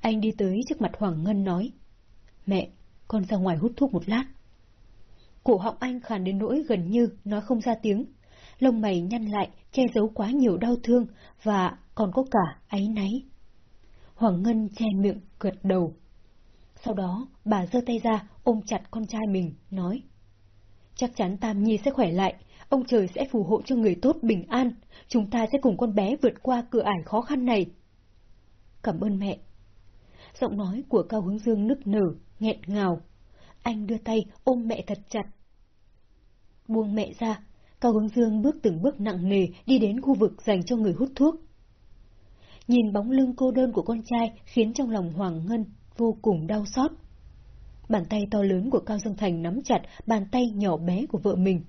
Anh đi tới trước mặt Hoàng Ngân nói. Mẹ, con ra ngoài hút thuốc một lát. Cổ họng anh khàn đến nỗi gần như nói không ra tiếng lông mày nhăn lại, che giấu quá nhiều đau thương và còn có cả áy náy. Hoàng Ngân che miệng, gật đầu. Sau đó, bà giơ tay ra, ôm chặt con trai mình, nói. Chắc chắn Tam Nhi sẽ khỏe lại, ông trời sẽ phù hộ cho người tốt bình an, chúng ta sẽ cùng con bé vượt qua cửa ải khó khăn này. Cảm ơn mẹ. Giọng nói của Cao Hướng Dương nức nở, nghẹn ngào. Anh đưa tay ôm mẹ thật chặt. Buông mẹ ra, Cao Hướng Dương bước từng bước nặng nề đi đến khu vực dành cho người hút thuốc. Nhìn bóng lưng cô đơn của con trai khiến trong lòng Hoàng Ngân vô cùng đau xót. Bàn tay to lớn của Cao Dương Thành nắm chặt bàn tay nhỏ bé của vợ mình.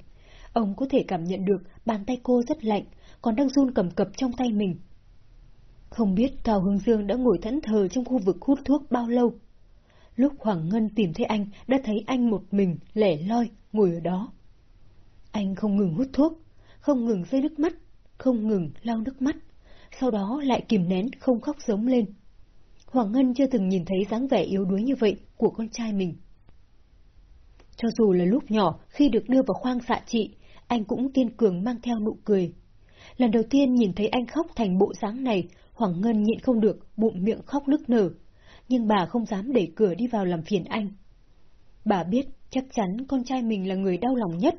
Ông có thể cảm nhận được bàn tay cô rất lạnh, còn đang run cầm cập trong tay mình. Không biết Cao Hương Dương đã ngồi thẫn thờ trong khu vực hút thuốc bao lâu. Lúc Hoàng Ngân tìm thấy anh, đã thấy anh một mình, lẻ loi, ngồi ở đó. Anh không ngừng hút thuốc, không ngừng rơi nước mắt, không ngừng lau nước mắt, sau đó lại kìm nén không khóc giống lên. Hoàng Ngân chưa từng nhìn thấy dáng vẻ yếu đuối như vậy của con trai mình. Cho dù là lúc nhỏ, khi được đưa vào khoang xạ trị, anh cũng kiên cường mang theo nụ cười. Lần đầu tiên nhìn thấy anh khóc thành bộ dáng này, Hoàng Ngân nhịn không được, bụng miệng khóc nức nở. Nhưng bà không dám để cửa đi vào làm phiền anh. Bà biết chắc chắn con trai mình là người đau lòng nhất.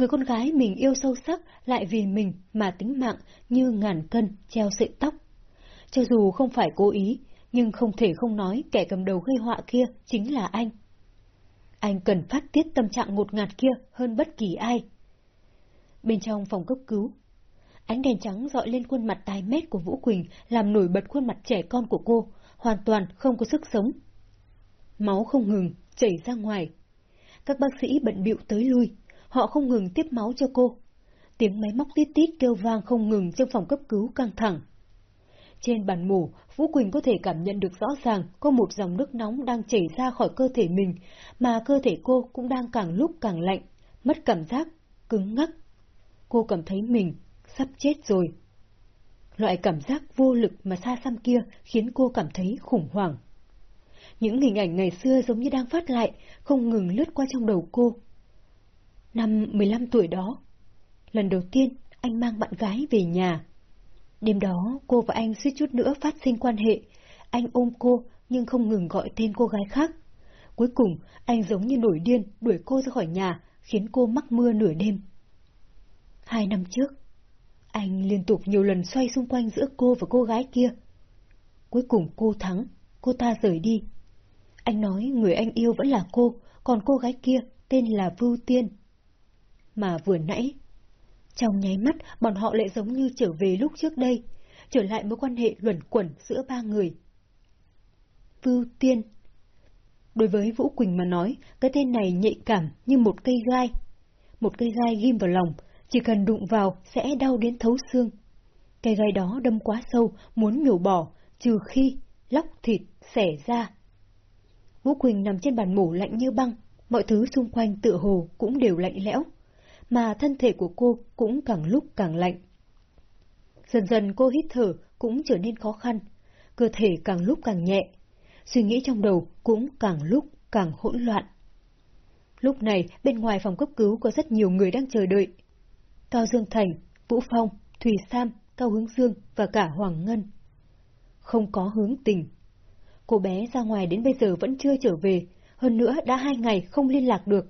Người con gái mình yêu sâu sắc lại vì mình mà tính mạng như ngàn cân treo sợi tóc. Cho dù không phải cố ý, nhưng không thể không nói kẻ cầm đầu gây họa kia chính là anh. Anh cần phát tiết tâm trạng ngột ngạt kia hơn bất kỳ ai. Bên trong phòng cấp cứu, ánh đèn trắng dọi lên khuôn mặt tái mét của Vũ Quỳnh làm nổi bật khuôn mặt trẻ con của cô, hoàn toàn không có sức sống. Máu không ngừng, chảy ra ngoài. Các bác sĩ bận bịu tới lui, họ không ngừng tiếp máu cho cô. Tiếng máy móc tít tít kêu vang không ngừng trong phòng cấp cứu căng thẳng. Trên bàn mổ, Vũ Quỳnh có thể cảm nhận được rõ ràng có một dòng nước nóng đang chảy ra khỏi cơ thể mình, mà cơ thể cô cũng đang càng lúc càng lạnh, mất cảm giác, cứng ngắc. Cô cảm thấy mình sắp chết rồi. Loại cảm giác vô lực mà xa xăm kia khiến cô cảm thấy khủng hoảng. Những hình ảnh ngày xưa giống như đang phát lại, không ngừng lướt qua trong đầu cô. Năm 15 tuổi đó, lần đầu tiên anh mang bạn gái về nhà. Đêm đó, cô và anh suýt chút nữa phát sinh quan hệ. Anh ôm cô, nhưng không ngừng gọi tên cô gái khác. Cuối cùng, anh giống như nổi điên, đuổi cô ra khỏi nhà, khiến cô mắc mưa nửa đêm. Hai năm trước, anh liên tục nhiều lần xoay xung quanh giữa cô và cô gái kia. Cuối cùng cô thắng, cô ta rời đi. Anh nói người anh yêu vẫn là cô, còn cô gái kia tên là Vưu Tiên. Mà vừa nãy, trong nháy mắt, bọn họ lại giống như trở về lúc trước đây, trở lại mối quan hệ luẩn quẩn giữa ba người. Vưu Tiên Đối với Vũ Quỳnh mà nói, cái tên này nhạy cảm như một cây gai. Một cây gai ghim vào lòng, chỉ cần đụng vào sẽ đau đến thấu xương. Cây gai đó đâm quá sâu, muốn nhổ bỏ, trừ khi lóc thịt, xẻ ra. Vũ Quỳnh nằm trên bàn mổ lạnh như băng, mọi thứ xung quanh tựa hồ cũng đều lạnh lẽo mà thân thể của cô cũng càng lúc càng lạnh. Dần dần cô hít thở cũng trở nên khó khăn, cơ thể càng lúc càng nhẹ, suy nghĩ trong đầu cũng càng lúc càng hỗn loạn. Lúc này, bên ngoài phòng cấp cứu có rất nhiều người đang chờ đợi. Cao Dương Thành, Vũ Phong, Thùy Sam, Cao Hướng Dương và cả Hoàng Ngân. Không có hướng tình. Cô bé ra ngoài đến bây giờ vẫn chưa trở về, hơn nữa đã hai ngày không liên lạc được.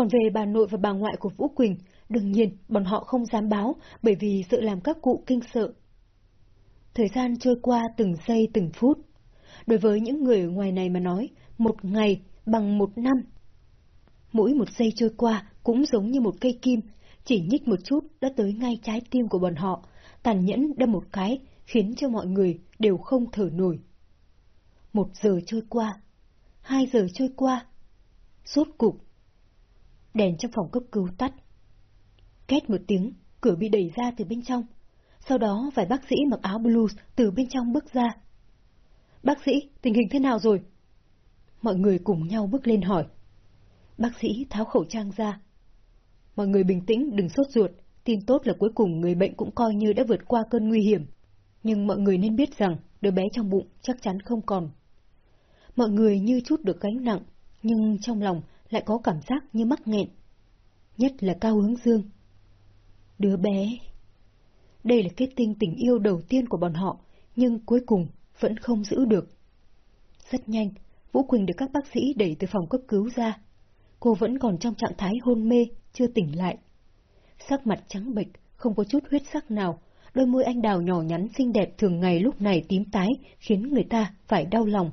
Còn về bà nội và bà ngoại của Vũ Quỳnh, đương nhiên bọn họ không dám báo bởi vì sợ làm các cụ kinh sợ. Thời gian trôi qua từng giây từng phút. Đối với những người ở ngoài này mà nói, một ngày bằng một năm. Mỗi một giây trôi qua cũng giống như một cây kim, chỉ nhích một chút đã tới ngay trái tim của bọn họ, tàn nhẫn đâm một cái, khiến cho mọi người đều không thở nổi. Một giờ trôi qua, hai giờ trôi qua, suốt cục Đèn trong phòng cấp cứu tắt. Két một tiếng, cửa bị đẩy ra từ bên trong. Sau đó vài bác sĩ mặc áo blues từ bên trong bước ra. Bác sĩ, tình hình thế nào rồi? Mọi người cùng nhau bước lên hỏi. Bác sĩ tháo khẩu trang ra. Mọi người bình tĩnh, đừng sốt ruột. Tin tốt là cuối cùng người bệnh cũng coi như đã vượt qua cơn nguy hiểm. Nhưng mọi người nên biết rằng đứa bé trong bụng chắc chắn không còn. Mọi người như chút được gánh nặng, nhưng trong lòng lại có cảm giác như mắc nghẹn. Nhất là Cao Hướng Dương. Đứa bé. Đây là kết tinh tình yêu đầu tiên của bọn họ, nhưng cuối cùng vẫn không giữ được. Rất nhanh, Vũ Quỳnh được các bác sĩ đẩy từ phòng cấp cứu ra. Cô vẫn còn trong trạng thái hôn mê, chưa tỉnh lại. Sắc mặt trắng bệch, không có chút huyết sắc nào, đôi môi anh đào nhỏ nhắn xinh đẹp thường ngày lúc này tím tái, khiến người ta phải đau lòng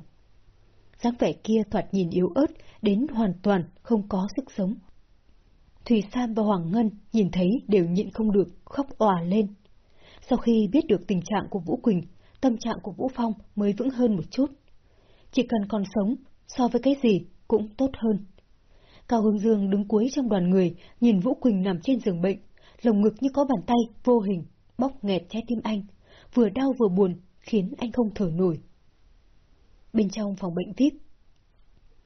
dáng vẻ kia thoạt nhìn yếu ớt, đến hoàn toàn không có sức sống. Thùy Sam và Hoàng Ngân nhìn thấy đều nhịn không được, khóc òa lên. Sau khi biết được tình trạng của Vũ Quỳnh, tâm trạng của Vũ Phong mới vững hơn một chút. Chỉ cần còn sống, so với cái gì cũng tốt hơn. Cao Hương Dương đứng cuối trong đoàn người, nhìn Vũ Quỳnh nằm trên giường bệnh, lồng ngực như có bàn tay vô hình, bóc nghẹt trái tim anh, vừa đau vừa buồn, khiến anh không thở nổi. Bên trong phòng bệnh VIP,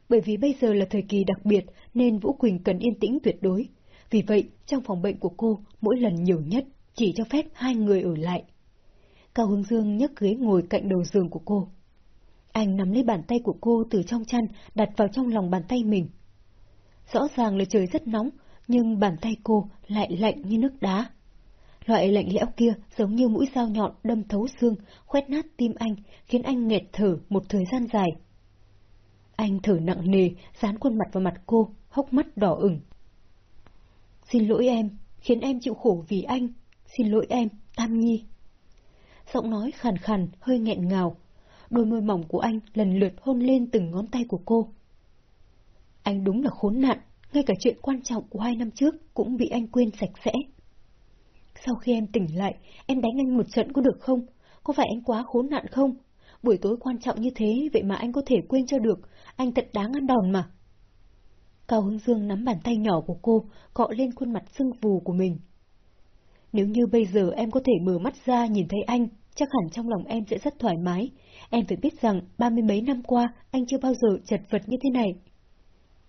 bởi vì bây giờ là thời kỳ đặc biệt nên Vũ Quỳnh cần yên tĩnh tuyệt đối. Vì vậy, trong phòng bệnh của cô, mỗi lần nhiều nhất chỉ cho phép hai người ở lại. Cao Hướng Dương nhấc ghế ngồi cạnh đầu giường của cô. Anh nắm lấy bàn tay của cô từ trong chăn, đặt vào trong lòng bàn tay mình. Rõ ràng là trời rất nóng, nhưng bàn tay cô lại lạnh như nước đá. Loại lạnh lẽo kia giống như mũi dao nhọn đâm thấu xương, khoét nát tim anh, khiến anh nghẹt thở một thời gian dài. Anh thở nặng nề, dán khuôn mặt vào mặt cô, hốc mắt đỏ ửng. Xin lỗi em, khiến em chịu khổ vì anh. Xin lỗi em, Tam Nhi. Giọng nói khàn khàn, hơi nghẹn ngào. Đôi môi mỏng của anh lần lượt hôn lên từng ngón tay của cô. Anh đúng là khốn nạn, ngay cả chuyện quan trọng của hai năm trước cũng bị anh quên sạch sẽ. Sau khi em tỉnh lại, em đánh anh một trận có được không? Có phải anh quá khốn nạn không? Buổi tối quan trọng như thế, vậy mà anh có thể quên cho được, anh thật đáng ăn đòn mà. Cao Hưng Dương nắm bàn tay nhỏ của cô, cọ lên khuôn mặt sưng vù của mình. Nếu như bây giờ em có thể mở mắt ra nhìn thấy anh, chắc hẳn trong lòng em sẽ rất thoải mái. Em phải biết rằng ba mươi mấy năm qua anh chưa bao giờ chật vật như thế này.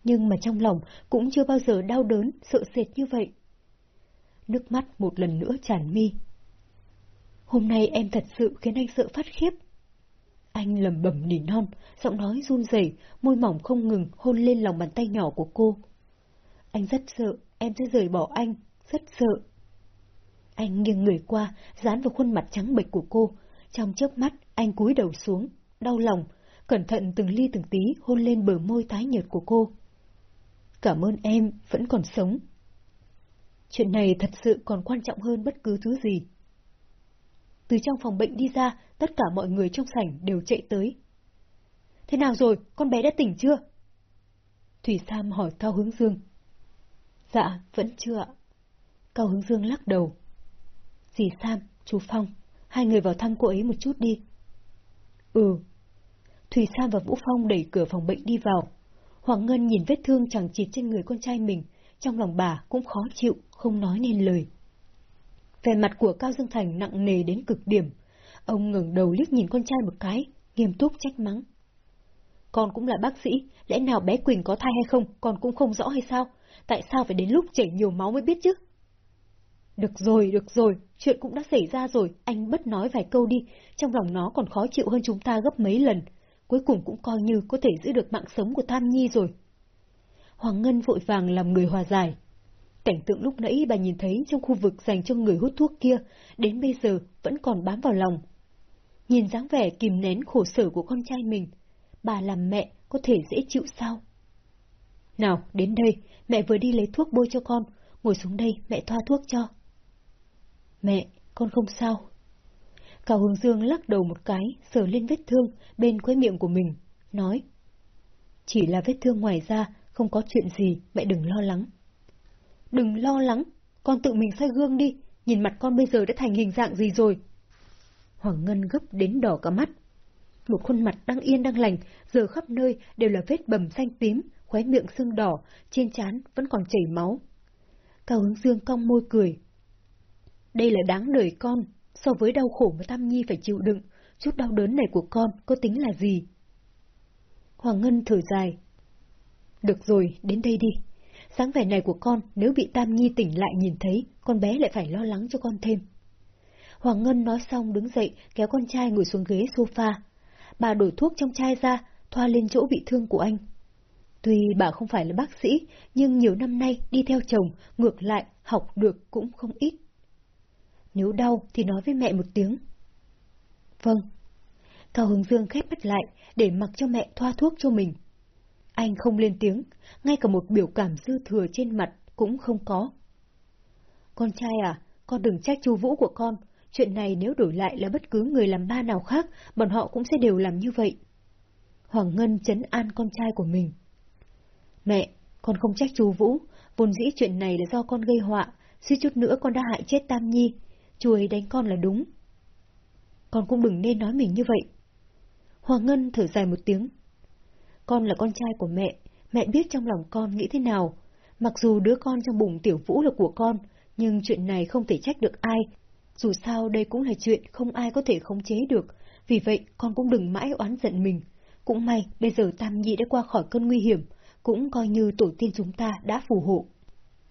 Nhưng mà trong lòng cũng chưa bao giờ đau đớn, sợ sệt như vậy. Nước mắt một lần nữa tràn mi. Hôm nay em thật sự khiến anh sợ phát khiếp. Anh lầm bẩm nỉ non, giọng nói run rẩy, môi mỏng không ngừng hôn lên lòng bàn tay nhỏ của cô. Anh rất sợ, em sẽ rời bỏ anh, rất sợ. Anh nghiêng người qua, dán vào khuôn mặt trắng bệch của cô. Trong chớp mắt, anh cúi đầu xuống, đau lòng, cẩn thận từng ly từng tí hôn lên bờ môi tái nhợt của cô. Cảm ơn em, vẫn còn sống. Chuyện này thật sự còn quan trọng hơn bất cứ thứ gì. Từ trong phòng bệnh đi ra, tất cả mọi người trong sảnh đều chạy tới. Thế nào rồi, con bé đã tỉnh chưa? Thủy Sam hỏi Cao Hướng Dương. Dạ, vẫn chưa ạ. Cao Hướng Dương lắc đầu. Dì Sam, chú Phong, hai người vào thăm cô ấy một chút đi. Ừ. Thủy Sam và Vũ Phong đẩy cửa phòng bệnh đi vào. Hoàng Ngân nhìn vết thương chẳng chịt trên người con trai mình, trong lòng bà cũng khó chịu, không nói nên lời. Vẻ mặt của Cao Dương Thành nặng nề đến cực điểm. Ông ngẩng đầu liếc nhìn con trai một cái, nghiêm túc trách mắng. Con cũng là bác sĩ, lẽ nào bé Quỳnh có thai hay không, con cũng không rõ hay sao? Tại sao phải đến lúc chảy nhiều máu mới biết chứ? Được rồi, được rồi, chuyện cũng đã xảy ra rồi, anh bất nói vài câu đi, trong lòng nó còn khó chịu hơn chúng ta gấp mấy lần. Cuối cùng cũng coi như có thể giữ được mạng sống của Tam Nhi rồi. Hoàng Ngân vội vàng làm người hòa giải. Cảnh tượng lúc nãy bà nhìn thấy trong khu vực dành cho người hút thuốc kia, đến bây giờ vẫn còn bám vào lòng. Nhìn dáng vẻ kìm nén khổ sở của con trai mình, bà làm mẹ có thể dễ chịu sao? Nào, đến đây, mẹ vừa đi lấy thuốc bôi cho con, ngồi xuống đây mẹ thoa thuốc cho. Mẹ, con không sao. Cao hương Dương lắc đầu một cái, sờ lên vết thương bên khóe miệng của mình, nói. Chỉ là vết thương ngoài da, không có chuyện gì, mẹ đừng lo lắng. Đừng lo lắng, con tự mình soi gương đi, nhìn mặt con bây giờ đã thành hình dạng gì rồi. Hoàng Ngân gấp đến đỏ cả mắt. Một khuôn mặt đang yên đang lành, giờ khắp nơi đều là vết bầm xanh tím, khóe miệng sưng đỏ, trên trán vẫn còn chảy máu. Cao hướng dương cong môi cười. Đây là đáng đời con, so với đau khổ mà Tam Nhi phải chịu đựng, chút đau đớn này của con có tính là gì? Hoàng Ngân thở dài. Được rồi, đến đây đi sáng vẻ này của con nếu bị Tam Nhi tỉnh lại nhìn thấy, con bé lại phải lo lắng cho con thêm. Hoàng Ngân nói xong đứng dậy, kéo con trai ngồi xuống ghế sofa. Bà đổi thuốc trong chai ra, thoa lên chỗ bị thương của anh. Tuy bà không phải là bác sĩ, nhưng nhiều năm nay đi theo chồng, ngược lại, học được cũng không ít. Nếu đau thì nói với mẹ một tiếng. Vâng. Cao Hướng Dương khép mắt lại để mặc cho mẹ thoa thuốc cho mình. Anh không lên tiếng, ngay cả một biểu cảm dư thừa trên mặt cũng không có. Con trai à, con đừng trách chú Vũ của con, chuyện này nếu đổi lại là bất cứ người làm ba nào khác, bọn họ cũng sẽ đều làm như vậy. Hoàng Ngân chấn an con trai của mình. Mẹ, con không trách chú Vũ, vốn dĩ chuyện này là do con gây họa, suy chút nữa con đã hại chết Tam Nhi, chú ấy đánh con là đúng. Con cũng đừng nên nói mình như vậy. Hoàng Ngân thở dài một tiếng. Con là con trai của mẹ, mẹ biết trong lòng con nghĩ thế nào. Mặc dù đứa con trong bụng tiểu vũ là của con, nhưng chuyện này không thể trách được ai. Dù sao đây cũng là chuyện không ai có thể khống chế được, vì vậy con cũng đừng mãi oán giận mình. Cũng may bây giờ Tam Nhi đã qua khỏi cơn nguy hiểm, cũng coi như tổ tiên chúng ta đã phù hộ.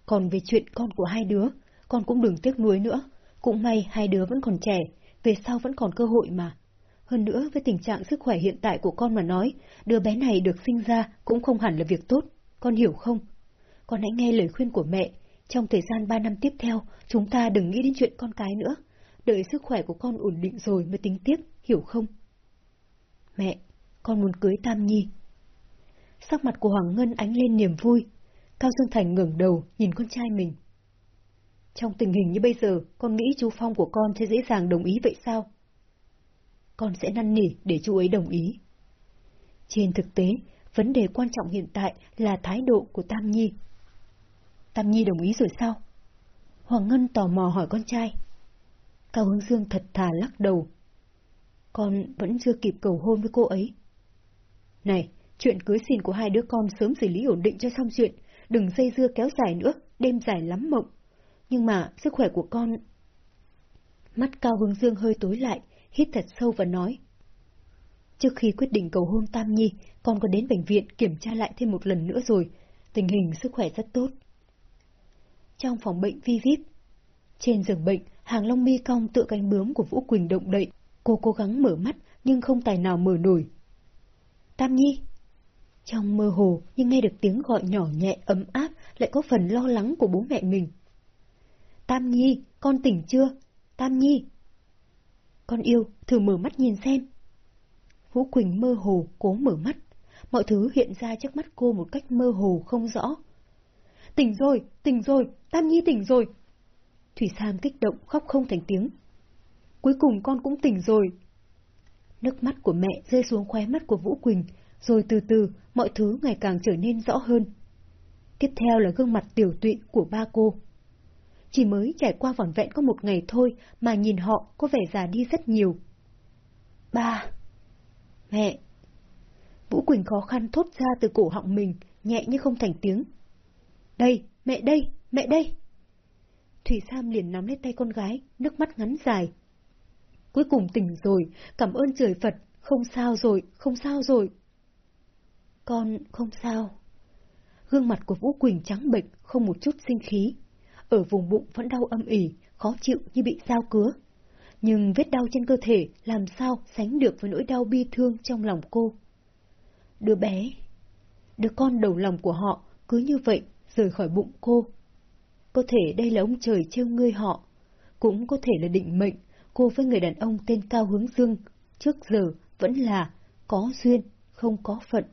Còn về chuyện con của hai đứa, con cũng đừng tiếc nuối nữa. Cũng may hai đứa vẫn còn trẻ, về sau vẫn còn cơ hội mà. Hơn nữa, với tình trạng sức khỏe hiện tại của con mà nói, đứa bé này được sinh ra cũng không hẳn là việc tốt, con hiểu không? Con hãy nghe lời khuyên của mẹ, trong thời gian ba năm tiếp theo, chúng ta đừng nghĩ đến chuyện con cái nữa. Đợi sức khỏe của con ổn định rồi mới tính tiếp, hiểu không? Mẹ, con muốn cưới Tam Nhi. Sắc mặt của Hoàng Ngân ánh lên niềm vui. Cao Dương Thành ngẩng đầu, nhìn con trai mình. Trong tình hình như bây giờ, con nghĩ chú Phong của con sẽ dễ dàng đồng ý vậy sao? Con sẽ năn nỉ để chú ấy đồng ý. Trên thực tế, vấn đề quan trọng hiện tại là thái độ của Tam Nhi. Tam Nhi đồng ý rồi sao? Hoàng Ngân tò mò hỏi con trai. Cao Hướng Dương thật thà lắc đầu. Con vẫn chưa kịp cầu hôn với cô ấy. Này, chuyện cưới xin của hai đứa con sớm xử lý ổn định cho xong chuyện, đừng dây dưa kéo dài nữa, đêm dài lắm mộng. Nhưng mà sức khỏe của con... Mắt Cao Hướng Dương hơi tối lại, hít thật sâu và nói. Trước khi quyết định cầu hôn Tam Nhi, con có đến bệnh viện kiểm tra lại thêm một lần nữa rồi, tình hình sức khỏe rất tốt. Trong phòng bệnh vi vip, trên giường bệnh, hàng long mi cong tựa cánh bướm của Vũ Quỳnh động đậy, cô cố gắng mở mắt nhưng không tài nào mở nổi. Tam Nhi! Trong mơ hồ nhưng nghe được tiếng gọi nhỏ nhẹ ấm áp lại có phần lo lắng của bố mẹ mình. Tam Nhi, con tỉnh chưa? Tam Nhi! Con yêu, thử mở mắt nhìn xem. Vũ Quỳnh mơ hồ, cố mở mắt. Mọi thứ hiện ra trước mắt cô một cách mơ hồ không rõ. Tỉnh rồi, tỉnh rồi, Tam Nhi tỉnh rồi. Thủy Sam kích động khóc không thành tiếng. Cuối cùng con cũng tỉnh rồi. Nước mắt của mẹ rơi xuống khóe mắt của Vũ Quỳnh, rồi từ từ mọi thứ ngày càng trở nên rõ hơn. Tiếp theo là gương mặt tiểu tụy của ba cô. Chỉ mới trải qua vỏn vẹn có một ngày thôi mà nhìn họ có vẻ già đi rất nhiều. Ba! Mẹ! Vũ Quỳnh khó khăn thốt ra từ cổ họng mình, nhẹ như không thành tiếng. Đây, mẹ đây, mẹ đây! Thủy Sam liền nắm lấy tay con gái, nước mắt ngắn dài. Cuối cùng tỉnh rồi, cảm ơn trời Phật, không sao rồi, không sao rồi. Con không sao. Gương mặt của Vũ Quỳnh trắng bệch, không một chút sinh khí. Ở vùng bụng vẫn đau âm ỉ, khó chịu như bị dao cứa. Nhưng vết đau trên cơ thể làm sao sánh được với nỗi đau bi thương trong lòng cô. Đứa bé, đứa con đầu lòng của họ cứ như vậy rời khỏi bụng cô. Có thể đây là ông trời trêu ngươi họ, cũng có thể là định mệnh cô với người đàn ông tên Cao Hướng Dương, trước giờ vẫn là có duyên, không có phận.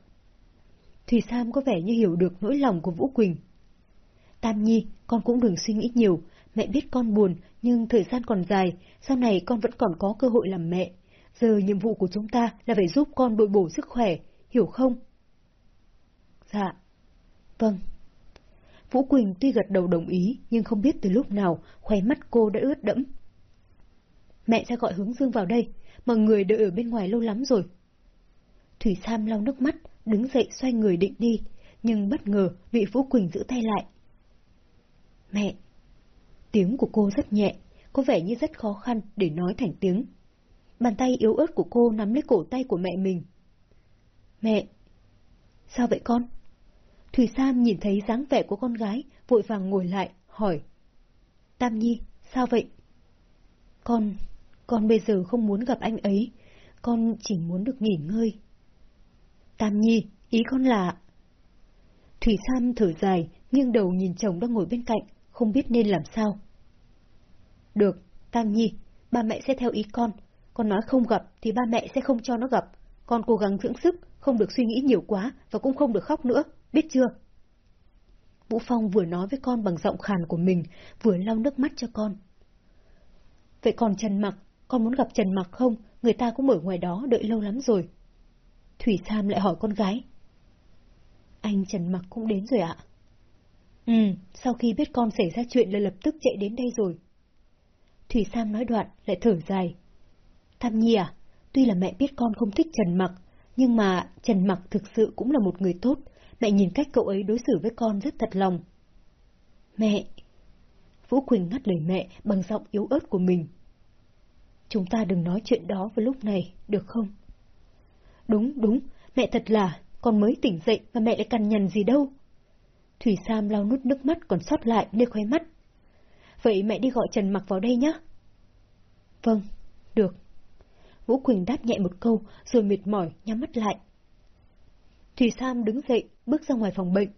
Thùy Sam có vẻ như hiểu được nỗi lòng của Vũ Quỳnh. Tam Nhi, con cũng đừng suy nghĩ nhiều, mẹ biết con buồn, nhưng thời gian còn dài, sau này con vẫn còn có cơ hội làm mẹ. Giờ nhiệm vụ của chúng ta là phải giúp con bồi bổ sức khỏe, hiểu không? Dạ. Vâng. Vũ Quỳnh tuy gật đầu đồng ý, nhưng không biết từ lúc nào, khóe mắt cô đã ướt đẫm. Mẹ sẽ gọi hướng dương vào đây, mọi người đợi ở bên ngoài lâu lắm rồi. Thủy Sam lau nước mắt, đứng dậy xoay người định đi, nhưng bất ngờ bị Vũ Quỳnh giữ tay lại. Mẹ! Tiếng của cô rất nhẹ, có vẻ như rất khó khăn để nói thành tiếng. Bàn tay yếu ớt của cô nắm lấy cổ tay của mẹ mình. Mẹ! Sao vậy con? Thủy Sam nhìn thấy dáng vẻ của con gái, vội vàng ngồi lại, hỏi. Tam Nhi, sao vậy? Con, con bây giờ không muốn gặp anh ấy, con chỉ muốn được nghỉ ngơi. Tam Nhi, ý con là... Thủy Sam thở dài, nghiêng đầu nhìn chồng đang ngồi bên cạnh, không biết nên làm sao. Được, Tam Nhi, ba mẹ sẽ theo ý con. Con nói không gặp thì ba mẹ sẽ không cho nó gặp. Con cố gắng dưỡng sức, không được suy nghĩ nhiều quá và cũng không được khóc nữa, biết chưa? Vũ Phong vừa nói với con bằng giọng khàn của mình, vừa lau nước mắt cho con. Vậy còn Trần Mặc, con muốn gặp Trần Mặc không? Người ta cũng ở ngoài đó đợi lâu lắm rồi. Thủy Sam lại hỏi con gái. Anh Trần Mặc cũng đến rồi ạ. Ừ, sau khi biết con xảy ra chuyện là lập tức chạy đến đây rồi. Thủy Sam nói đoạn, lại thở dài. Tham Nhi à, tuy là mẹ biết con không thích Trần Mặc, nhưng mà Trần Mặc thực sự cũng là một người tốt, mẹ nhìn cách cậu ấy đối xử với con rất thật lòng. Mẹ! Vũ Quỳnh ngắt lời mẹ bằng giọng yếu ớt của mình. Chúng ta đừng nói chuyện đó vào lúc này, được không? Đúng, đúng, mẹ thật là, con mới tỉnh dậy mà mẹ lại cằn nhằn gì đâu. Thủy Sam lau nút nước mắt còn sót lại nơi khóe mắt. Vậy mẹ đi gọi Trần Mặc vào đây nhé. Vâng, được. Vũ Quỳnh đáp nhẹ một câu, rồi mệt mỏi, nhắm mắt lại. Thủy Sam đứng dậy, bước ra ngoài phòng bệnh.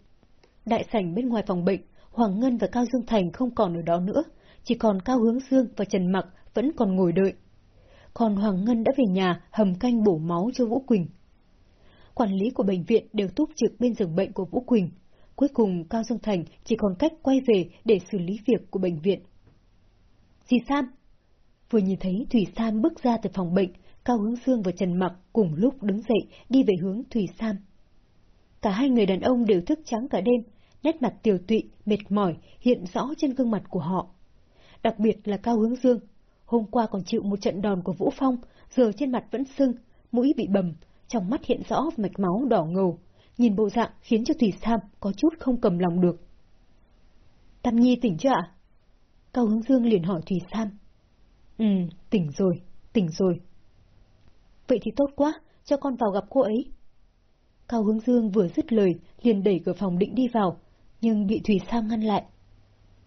Đại sảnh bên ngoài phòng bệnh, Hoàng Ngân và Cao Dương Thành không còn ở đó nữa, chỉ còn Cao Hướng Dương và Trần Mặc vẫn còn ngồi đợi. Còn Hoàng Ngân đã về nhà hầm canh bổ máu cho Vũ Quỳnh. Quản lý của bệnh viện đều túc trực bên giường bệnh của Vũ Quỳnh. Cuối cùng Cao Dương Thành chỉ còn cách quay về để xử lý việc của bệnh viện. Dì Sam! Vừa nhìn thấy Thủy Sam bước ra từ phòng bệnh, Cao Hướng Dương và Trần Mặc cùng lúc đứng dậy đi về hướng Thủy Sam. Cả hai người đàn ông đều thức trắng cả đêm, nét mặt tiều tụy, mệt mỏi hiện rõ trên gương mặt của họ. Đặc biệt là Cao Hướng Dương, hôm qua còn chịu một trận đòn của Vũ Phong, giờ trên mặt vẫn sưng, mũi bị bầm, trong mắt hiện rõ mạch máu đỏ ngầu, nhìn bộ dạng khiến cho Thủy Sam có chút không cầm lòng được. Tam Nhi tỉnh chưa ạ? Cao Hướng Dương liền hỏi Thủy Sam. Ừ, tỉnh rồi, tỉnh rồi. Vậy thì tốt quá, cho con vào gặp cô ấy. Cao Hướng Dương vừa dứt lời, liền đẩy cửa phòng định đi vào, nhưng bị Thủy Sam ngăn lại.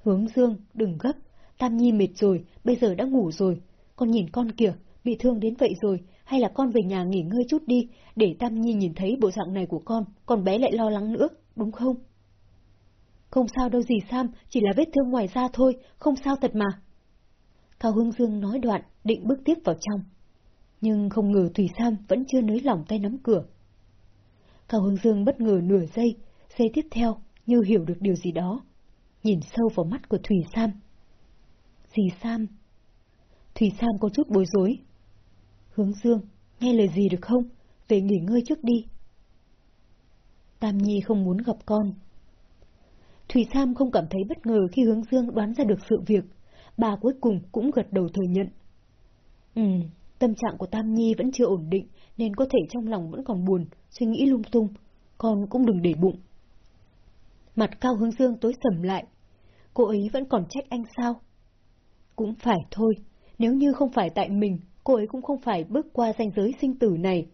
Hướng Dương, đừng gấp, Tam Nhi mệt rồi, bây giờ đã ngủ rồi. Con nhìn con kìa, bị thương đến vậy rồi, hay là con về nhà nghỉ ngơi chút đi, để Tam Nhi nhìn thấy bộ dạng này của con, con bé lại lo lắng nữa, đúng không? Không sao đâu gì Sam, chỉ là vết thương ngoài da thôi, không sao thật mà. Cao Hương Dương nói đoạn, định bước tiếp vào trong. Nhưng không ngờ Thủy Sam vẫn chưa nới lỏng tay nắm cửa. Cao Hương Dương bất ngờ nửa giây, giây tiếp theo, như hiểu được điều gì đó. Nhìn sâu vào mắt của Thủy Sam. Dì Sam. Thủy Sam có chút bối rối. Hướng Dương, nghe lời gì được không? Về nghỉ ngơi trước đi. Tam Nhi không muốn gặp con. Thủy Sam không cảm thấy bất ngờ khi Hướng Dương đoán ra được sự việc. Bà cuối cùng cũng gật đầu thừa nhận. Ừ, tâm trạng của Tam Nhi vẫn chưa ổn định, nên có thể trong lòng vẫn còn buồn, suy nghĩ lung tung. Con cũng đừng để bụng. Mặt Cao Hướng Dương tối sầm lại. Cô ấy vẫn còn trách anh sao? Cũng phải thôi, nếu như không phải tại mình, cô ấy cũng không phải bước qua ranh giới sinh tử này.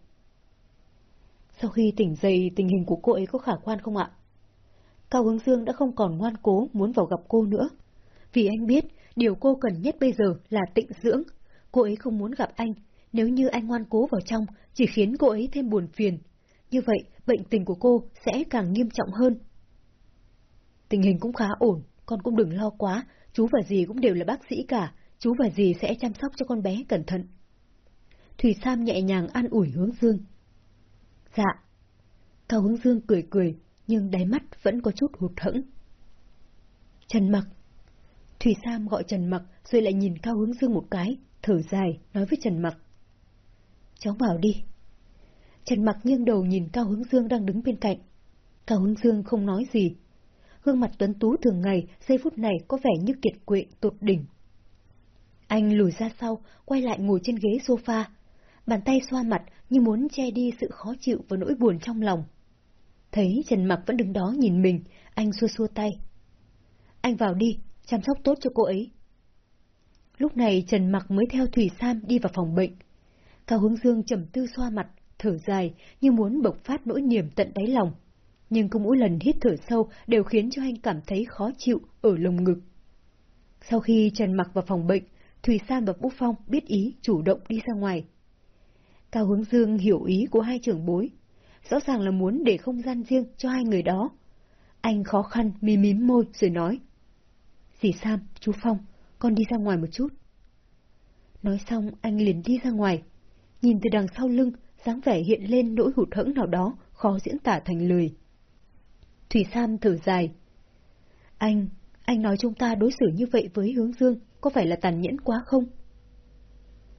Sau khi tỉnh dậy, tình hình của cô ấy có khả quan không ạ? Cao Hướng Dương đã không còn ngoan cố muốn vào gặp cô nữa. Vì anh biết, điều cô cần nhất bây giờ là tịnh dưỡng. Cô ấy không muốn gặp anh, nếu như anh ngoan cố vào trong, chỉ khiến cô ấy thêm buồn phiền. Như vậy, bệnh tình của cô sẽ càng nghiêm trọng hơn. Tình hình cũng khá ổn, con cũng đừng lo quá, chú và dì cũng đều là bác sĩ cả, chú và dì sẽ chăm sóc cho con bé cẩn thận. Thủy Sam nhẹ nhàng an ủi hướng dương. Dạ. Cao hướng dương cười cười, nhưng đáy mắt vẫn có chút hụt hẫng. Trần Mặc. Thủy Sam gọi Trần Mặc rồi lại nhìn Cao hướng dương một cái, thở dài, nói với Trần Mặc. Cháu vào đi. Trần Mặc nghiêng đầu nhìn Cao hướng dương đang đứng bên cạnh. Cao hướng dương không nói gì. Gương mặt tuấn tú thường ngày, giây phút này có vẻ như kiệt quệ tột đỉnh. Anh lùi ra sau, quay lại ngồi trên ghế sofa, bàn tay xoa mặt như muốn che đi sự khó chịu và nỗi buồn trong lòng. Thấy Trần Mặc vẫn đứng đó nhìn mình, anh xua xua tay. Anh vào đi, chăm sóc tốt cho cô ấy. Lúc này Trần Mặc mới theo Thủy Sam đi vào phòng bệnh. Cao Hướng Dương trầm tư xoa mặt, thở dài như muốn bộc phát nỗi niềm tận đáy lòng. Nhưng cứ mỗi lần hít thở sâu đều khiến cho anh cảm thấy khó chịu ở lồng ngực. Sau khi Trần Mặc vào phòng bệnh, Thủy Sam và Vũ Phong biết ý chủ động đi ra ngoài. Cao Hướng Dương hiểu ý của hai trưởng bối, rõ ràng là muốn để không gian riêng cho hai người đó. Anh khó khăn mím mím môi rồi nói. Dì Sam, chú Phong, con đi ra ngoài một chút. Nói xong anh liền đi ra ngoài. Nhìn từ đằng sau lưng, dáng vẻ hiện lên nỗi hụt hẫng nào đó, khó diễn tả thành lời. Thủy Sam thở dài. Anh, anh nói chúng ta đối xử như vậy với hướng dương, có phải là tàn nhẫn quá không?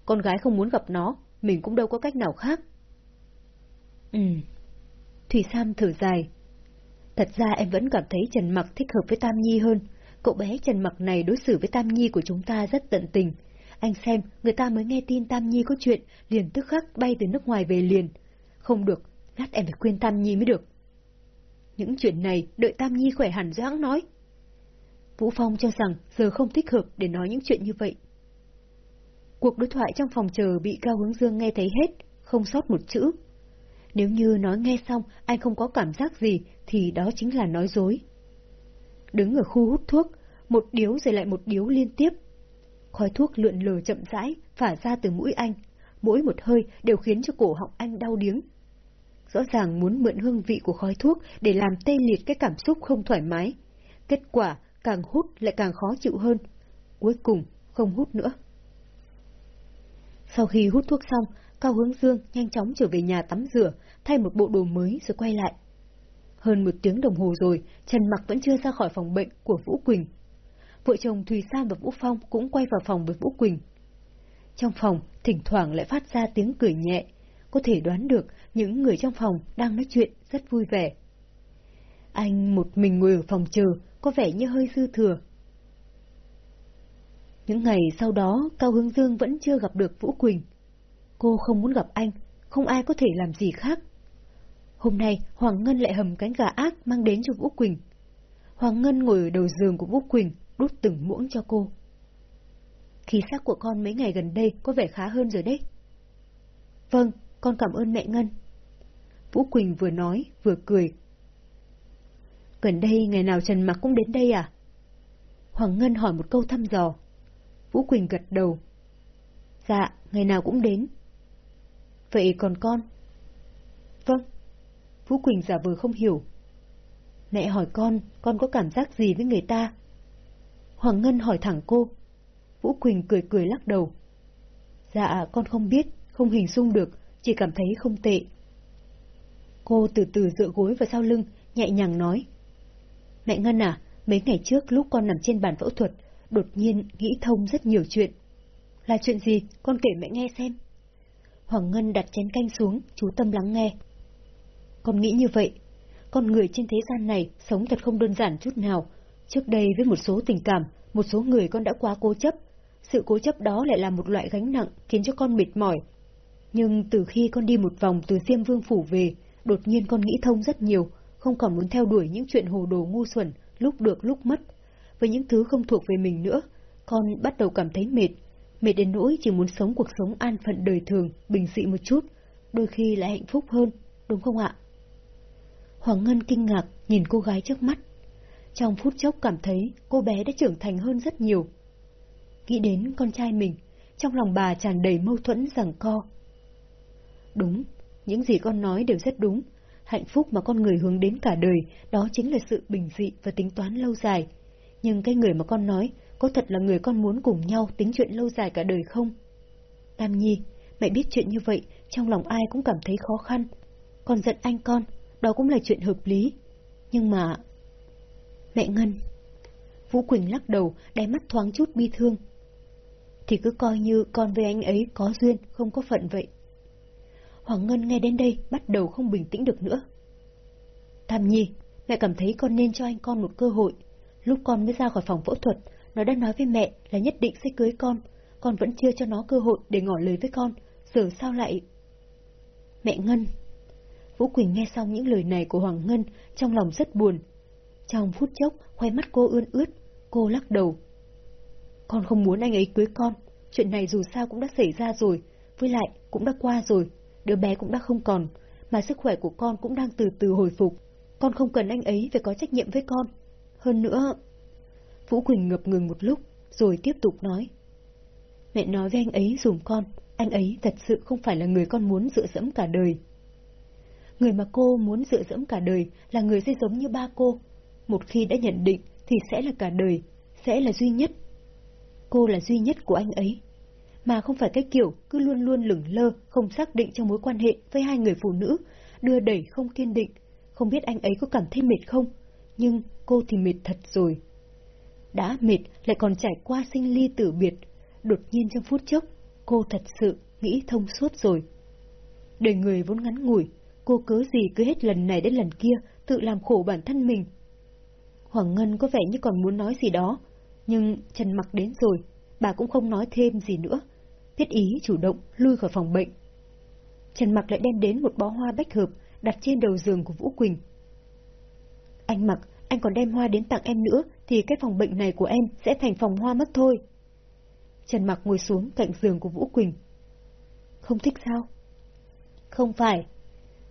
Con gái không muốn gặp nó, mình cũng đâu có cách nào khác. Ừ. Thủy Sam thở dài. Thật ra em vẫn cảm thấy Trần Mặc thích hợp với Tam Nhi hơn. Cậu bé Trần Mặc này đối xử với Tam Nhi của chúng ta rất tận tình. Anh xem, người ta mới nghe tin Tam Nhi có chuyện, liền tức khắc bay từ nước ngoài về liền. Không được, lát em phải khuyên Tam Nhi mới được. Những chuyện này đợi Tam Nhi khỏe hẳn doãng nói. Vũ Phong cho rằng giờ không thích hợp để nói những chuyện như vậy. Cuộc đối thoại trong phòng chờ bị Cao Hướng Dương nghe thấy hết, không sót một chữ. Nếu như nói nghe xong anh không có cảm giác gì thì đó chính là nói dối. Đứng ở khu hút thuốc, một điếu rồi lại một điếu liên tiếp. Khói thuốc lượn lờ chậm rãi, phả ra từ mũi anh, mỗi một hơi đều khiến cho cổ họng anh đau điếng. Rõ ràng muốn mượn hương vị của khói thuốc để làm tê liệt cái cảm xúc không thoải mái. Kết quả, càng hút lại càng khó chịu hơn. Cuối cùng, không hút nữa. Sau khi hút thuốc xong, Cao Hướng Dương nhanh chóng trở về nhà tắm rửa, thay một bộ đồ mới rồi quay lại. Hơn một tiếng đồng hồ rồi, Trần Mặc vẫn chưa ra khỏi phòng bệnh của Vũ Quỳnh. Vợ chồng Thùy Sam và Vũ Phong cũng quay vào phòng với Vũ Quỳnh. Trong phòng, thỉnh thoảng lại phát ra tiếng cười nhẹ, có thể đoán được những người trong phòng đang nói chuyện rất vui vẻ. Anh một mình ngồi ở phòng chờ, có vẻ như hơi dư thừa. Những ngày sau đó, Cao Hướng Dương vẫn chưa gặp được Vũ Quỳnh. Cô không muốn gặp anh, không ai có thể làm gì khác. Hôm nay, Hoàng Ngân lại hầm cánh gà ác mang đến cho Vũ Quỳnh. Hoàng Ngân ngồi ở đầu giường của Vũ Quỳnh, đút từng muỗng cho cô. Khí sắc của con mấy ngày gần đây có vẻ khá hơn rồi đấy. Vâng, con cảm ơn mẹ Ngân. Vũ Quỳnh vừa nói, vừa cười. Gần đây ngày nào Trần Mặc cũng đến đây à? Hoàng Ngân hỏi một câu thăm dò. Vũ Quỳnh gật đầu. Dạ, ngày nào cũng đến. Vậy còn con? Vâng. Vũ Quỳnh giả vờ không hiểu. Mẹ hỏi con, con có cảm giác gì với người ta? Hoàng Ngân hỏi thẳng cô. Vũ Quỳnh cười cười lắc đầu. Dạ, con không biết, không hình dung được, chỉ cảm thấy không tệ. Cô từ từ dựa gối vào sau lưng, nhẹ nhàng nói. Mẹ Ngân à, mấy ngày trước lúc con nằm trên bàn phẫu thuật, đột nhiên nghĩ thông rất nhiều chuyện. Là chuyện gì, con kể mẹ nghe xem. Hoàng Ngân đặt chén canh xuống, chú tâm lắng nghe. Con nghĩ như vậy, con người trên thế gian này sống thật không đơn giản chút nào. Trước đây với một số tình cảm, một số người con đã quá cố chấp. Sự cố chấp đó lại là một loại gánh nặng khiến cho con mệt mỏi. Nhưng từ khi con đi một vòng từ Diêm Vương Phủ về, đột nhiên con nghĩ thông rất nhiều, không còn muốn theo đuổi những chuyện hồ đồ ngu xuẩn, lúc được lúc mất. Với những thứ không thuộc về mình nữa, con bắt đầu cảm thấy mệt, mệt đến nỗi chỉ muốn sống cuộc sống an phận đời thường, bình dị một chút, đôi khi lại hạnh phúc hơn, đúng không ạ? Hoàng Ngân kinh ngạc nhìn cô gái trước mắt. Trong phút chốc cảm thấy cô bé đã trưởng thành hơn rất nhiều. Nghĩ đến con trai mình, trong lòng bà tràn đầy mâu thuẫn rằng co. Đúng, những gì con nói đều rất đúng. Hạnh phúc mà con người hướng đến cả đời, đó chính là sự bình dị và tính toán lâu dài. Nhưng cái người mà con nói, có thật là người con muốn cùng nhau tính chuyện lâu dài cả đời không? Tam Nhi, mẹ biết chuyện như vậy, trong lòng ai cũng cảm thấy khó khăn. Con giận anh con, đó cũng là chuyện hợp lý. Nhưng mà... Mẹ Ngân... Vũ Quỳnh lắc đầu, đáy mắt thoáng chút bi thương. Thì cứ coi như con với anh ấy có duyên, không có phận vậy. Hoàng Ngân nghe đến đây, bắt đầu không bình tĩnh được nữa. Tam Nhi, mẹ cảm thấy con nên cho anh con một cơ hội. Lúc con mới ra khỏi phòng phẫu thuật, nó đã nói với mẹ là nhất định sẽ cưới con. Con vẫn chưa cho nó cơ hội để ngỏ lời với con. Giờ sao lại... Mẹ Ngân... Vũ Quỳnh nghe xong những lời này của Hoàng Ngân, trong lòng rất buồn. Trong phút chốc, khoe mắt cô ươn ướt, cô lắc đầu. Con không muốn anh ấy cưới con, chuyện này dù sao cũng đã xảy ra rồi, với lại cũng đã qua rồi, đứa bé cũng đã không còn, mà sức khỏe của con cũng đang từ từ hồi phục. Con không cần anh ấy phải có trách nhiệm với con. Hơn nữa... Vũ Quỳnh ngập ngừng một lúc, rồi tiếp tục nói. Mẹ nói với anh ấy dùm con, anh ấy thật sự không phải là người con muốn dựa dẫm cả đời. Người mà cô muốn dựa dẫm cả đời là người sẽ giống như ba cô. Một khi đã nhận định thì sẽ là cả đời, sẽ là duy nhất. Cô là duy nhất của anh ấy. mà không phải cái kiểu cứ luôn luôn lửng lơ, không xác định trong mối quan hệ với hai người phụ nữ, đưa đẩy không kiên định. Không biết anh ấy có cảm thấy mệt không, nhưng cô thì mệt thật rồi. Đã mệt lại còn trải qua sinh ly tử biệt, đột nhiên trong phút chốc, cô thật sự nghĩ thông suốt rồi. Đời người vốn ngắn ngủi, cô cớ gì cứ hết lần này đến lần kia tự làm khổ bản thân mình. Hoàng Ngân có vẻ như còn muốn nói gì đó, nhưng Trần Mặc đến rồi, bà cũng không nói thêm gì nữa. Thiết ý chủ động lui khỏi phòng bệnh. Trần Mặc lại đem đến một bó hoa bách hợp đặt trên đầu giường của Vũ Quỳnh. Anh Mặc, anh còn đem hoa đến tặng em nữa thì cái phòng bệnh này của em sẽ thành phòng hoa mất thôi. Trần Mặc ngồi xuống cạnh giường của Vũ Quỳnh. Không thích sao? Không phải.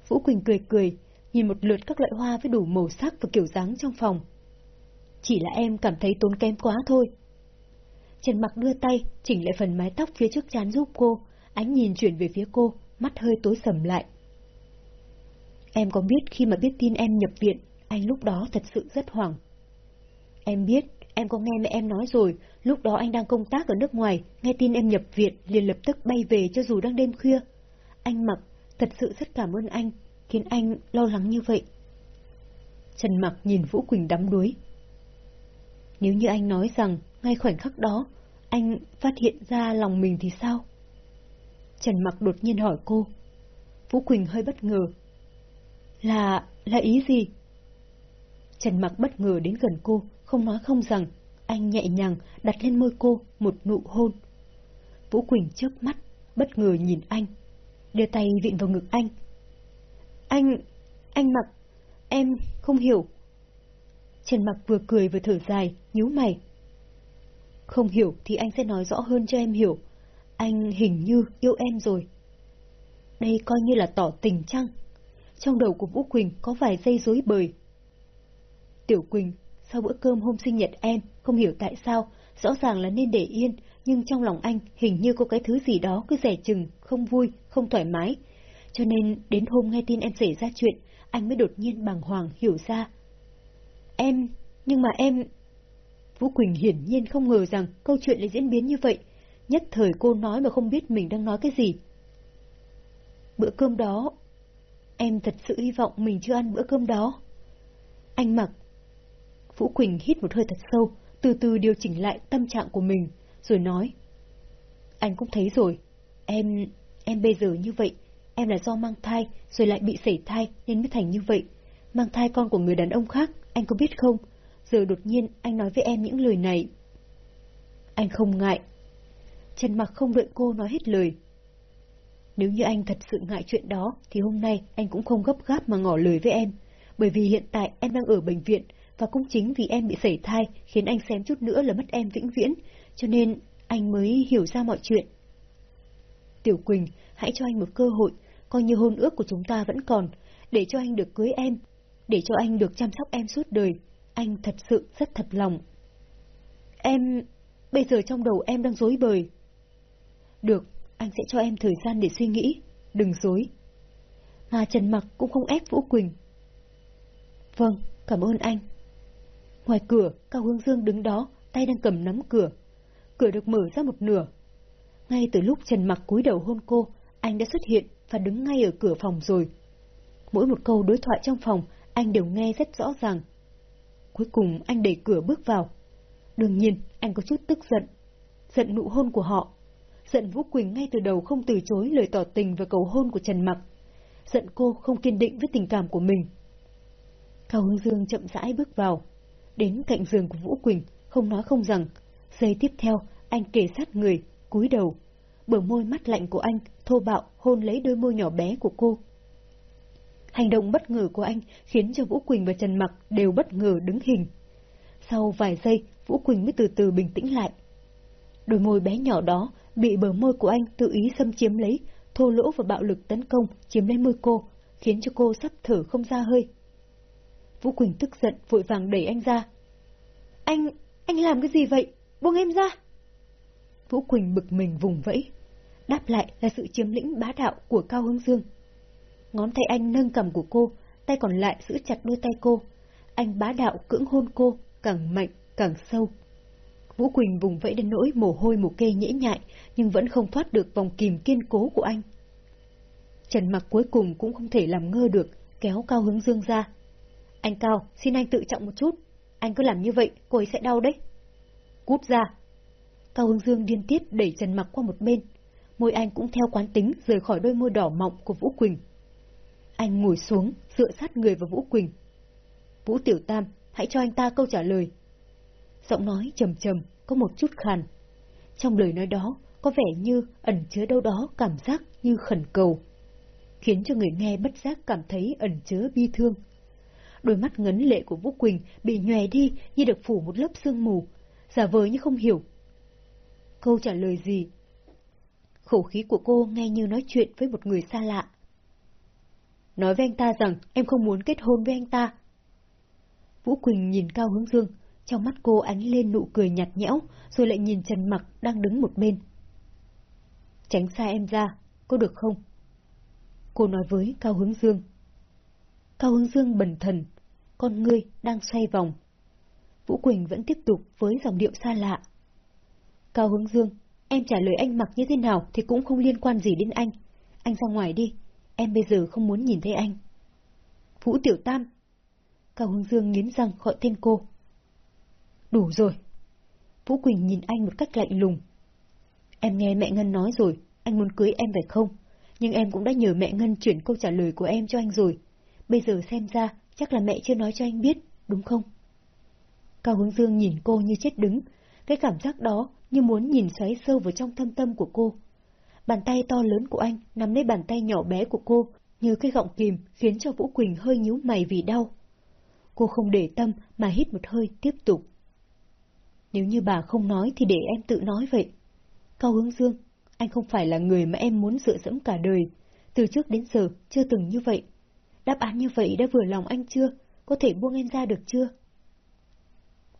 Vũ Quỳnh cười cười, nhìn một lượt các loại hoa với đủ màu sắc và kiểu dáng trong phòng. Chỉ là em cảm thấy tốn kém quá thôi. Trần Mặc đưa tay, chỉnh lại phần mái tóc phía trước chán giúp cô, ánh nhìn chuyển về phía cô, mắt hơi tối sầm lại. Em có biết khi mà biết tin em nhập viện, anh lúc đó thật sự rất hoảng. Em biết, em có nghe mẹ em nói rồi, lúc đó anh đang công tác ở nước ngoài, nghe tin em nhập viện liền lập tức bay về cho dù đang đêm khuya. Anh Mặc, thật sự rất cảm ơn anh, khiến anh lo lắng như vậy. Trần Mặc nhìn Vũ Quỳnh đắm đuối. Nếu như anh nói rằng, ngay khoảnh khắc đó, anh phát hiện ra lòng mình thì sao? Trần Mặc đột nhiên hỏi cô. Vũ Quỳnh hơi bất ngờ. Là... là ý gì? Trần Mặc bất ngờ đến gần cô, không nói không rằng, anh nhẹ nhàng đặt lên môi cô một nụ hôn. Vũ Quỳnh chớp mắt, bất ngờ nhìn anh, đưa tay vịn vào ngực anh. Anh, anh Mặc, em không hiểu. Trần Mặc vừa cười vừa thở dài, nhíu mày. Không hiểu thì anh sẽ nói rõ hơn cho em hiểu. Anh hình như yêu em rồi. Đây coi như là tỏ tình chăng? Trong đầu của Vũ Quỳnh có vài giây rối bời. Tiểu Quỳnh, sau bữa cơm hôm sinh nhật em, không hiểu tại sao, rõ ràng là nên để yên, nhưng trong lòng anh hình như có cái thứ gì đó cứ rẻ chừng, không vui, không thoải mái. Cho nên đến hôm nghe tin em xảy ra chuyện, anh mới đột nhiên bàng hoàng hiểu ra. Em, nhưng mà em... Vũ Quỳnh hiển nhiên không ngờ rằng câu chuyện lại diễn biến như vậy. Nhất thời cô nói mà không biết mình đang nói cái gì. Bữa cơm đó... Em thật sự hy vọng mình chưa ăn bữa cơm đó. Anh mặc. Vũ Quỳnh hít một hơi thật sâu, từ từ điều chỉnh lại tâm trạng của mình, rồi nói. Anh cũng thấy rồi, em... em bây giờ như vậy, em là do mang thai, rồi lại bị sẩy thai nên mới thành như vậy. Mang thai con của người đàn ông khác, anh có biết không? Giờ đột nhiên anh nói với em những lời này. Anh không ngại. Trần Mặc không đợi cô nói hết lời. Nếu như anh thật sự ngại chuyện đó, thì hôm nay anh cũng không gấp gáp mà ngỏ lời với em. Bởi vì hiện tại em đang ở bệnh viện, và cũng chính vì em bị sẩy thai khiến anh xem chút nữa là mất em vĩnh viễn, cho nên anh mới hiểu ra mọi chuyện. Tiểu Quỳnh, hãy cho anh một cơ hội, coi như hôn ước của chúng ta vẫn còn, để cho anh được cưới em, để cho anh được chăm sóc em suốt đời. Anh thật sự rất thật lòng. Em... Bây giờ trong đầu em đang dối bời. Được, anh sẽ cho em thời gian để suy nghĩ. Đừng dối. Mà Trần Mặc cũng không ép Vũ Quỳnh. Vâng, cảm ơn anh. Ngoài cửa, Cao Hương Dương đứng đó, tay đang cầm nắm cửa. Cửa được mở ra một nửa. Ngay từ lúc Trần Mặc cúi đầu hôn cô, anh đã xuất hiện và đứng ngay ở cửa phòng rồi. Mỗi một câu đối thoại trong phòng, anh đều nghe rất rõ ràng. Cuối cùng anh đẩy cửa bước vào. Đương nhiên, anh có chút tức giận. Giận nụ hôn của họ. Giận Vũ Quỳnh ngay từ đầu không từ chối lời tỏ tình và cầu hôn của Trần Mặc. Giận cô không kiên định với tình cảm của mình. Cao Hương Dương chậm rãi bước vào. Đến cạnh giường của Vũ Quỳnh, không nói không rằng. Giây tiếp theo, anh kề sát người, cúi đầu. Bờ môi mắt lạnh của anh, thô bạo hôn lấy đôi môi nhỏ bé của cô. Hành động bất ngờ của anh khiến cho Vũ Quỳnh và Trần Mặc đều bất ngờ đứng hình. Sau vài giây, Vũ Quỳnh mới từ từ bình tĩnh lại. Đôi môi bé nhỏ đó bị bờ môi của anh tự ý xâm chiếm lấy, thô lỗ và bạo lực tấn công, chiếm lấy môi cô, khiến cho cô sắp thở không ra hơi. Vũ Quỳnh tức giận vội vàng đẩy anh ra. Anh, anh làm cái gì vậy? Buông em ra! Vũ Quỳnh bực mình vùng vẫy. Đáp lại là sự chiếm lĩnh bá đạo của Cao Hướng Dương. Ngón tay anh nâng cầm của cô, tay còn lại giữ chặt đôi tay cô. Anh bá đạo cưỡng hôn cô, càng mạnh, càng sâu. Vũ Quỳnh vùng vẫy đến nỗi mồ hôi mồ kê nhễ nhại, nhưng vẫn không thoát được vòng kìm kiên cố của anh. Trần mặc cuối cùng cũng không thể làm ngơ được, kéo Cao Hướng Dương ra. Anh Cao, xin anh tự trọng một chút. Anh cứ làm như vậy, cô ấy sẽ đau đấy. Cút ra. Cao Hưng Dương điên tiết đẩy Trần mặc qua một bên. Môi anh cũng theo quán tính rời khỏi đôi môi đỏ mọng của Vũ Quỳnh. Anh ngồi xuống, dựa sát người vào Vũ Quỳnh. Vũ Tiểu Tam, hãy cho anh ta câu trả lời. Giọng nói trầm trầm, có một chút khàn. Trong lời nói đó, có vẻ như ẩn chứa đâu đó cảm giác như khẩn cầu. Khiến cho người nghe bất giác cảm thấy ẩn chứa bi thương. Đôi mắt ngấn lệ của Vũ Quỳnh bị nhòe đi như được phủ một lớp sương mù, giả vờ như không hiểu. Câu trả lời gì? Khẩu khí của cô nghe như nói chuyện với một người xa lạ. Nói với anh ta rằng em không muốn kết hôn với anh ta. Vũ Quỳnh nhìn Cao Hướng Dương, trong mắt cô ánh lên nụ cười nhạt nhẽo, rồi lại nhìn Trần Mặc đang đứng một bên. Tránh xa em ra, có được không? Cô nói với Cao Hướng Dương. Cao Hướng Dương bần thần, con ngươi đang xoay vòng. Vũ Quỳnh vẫn tiếp tục với dòng điệu xa lạ. Cao Hướng Dương, em trả lời anh mặc như thế nào thì cũng không liên quan gì đến anh. Anh ra ngoài đi, em bây giờ không muốn nhìn thấy anh. Vũ Tiểu Tam. Cao Hướng Dương nghiến răng gọi tên cô. Đủ rồi. Vũ Quỳnh nhìn anh một cách lạnh lùng. Em nghe mẹ Ngân nói rồi, anh muốn cưới em phải không? Nhưng em cũng đã nhờ mẹ Ngân chuyển câu trả lời của em cho anh rồi. Bây giờ xem ra, chắc là mẹ chưa nói cho anh biết, đúng không? Cao Hướng Dương nhìn cô như chết đứng, cái cảm giác đó như muốn nhìn xoáy sâu vào trong thâm tâm của cô. Bàn tay to lớn của anh nắm lấy bàn tay nhỏ bé của cô, như cái gọng kìm khiến cho Vũ Quỳnh hơi nhíu mày vì đau. Cô không để tâm mà hít một hơi tiếp tục. Nếu như bà không nói thì để em tự nói vậy. Cao Hướng Dương, anh không phải là người mà em muốn dựa dẫm cả đời. Từ trước đến giờ chưa từng như vậy. Đáp án như vậy đã vừa lòng anh chưa? Có thể buông em ra được chưa?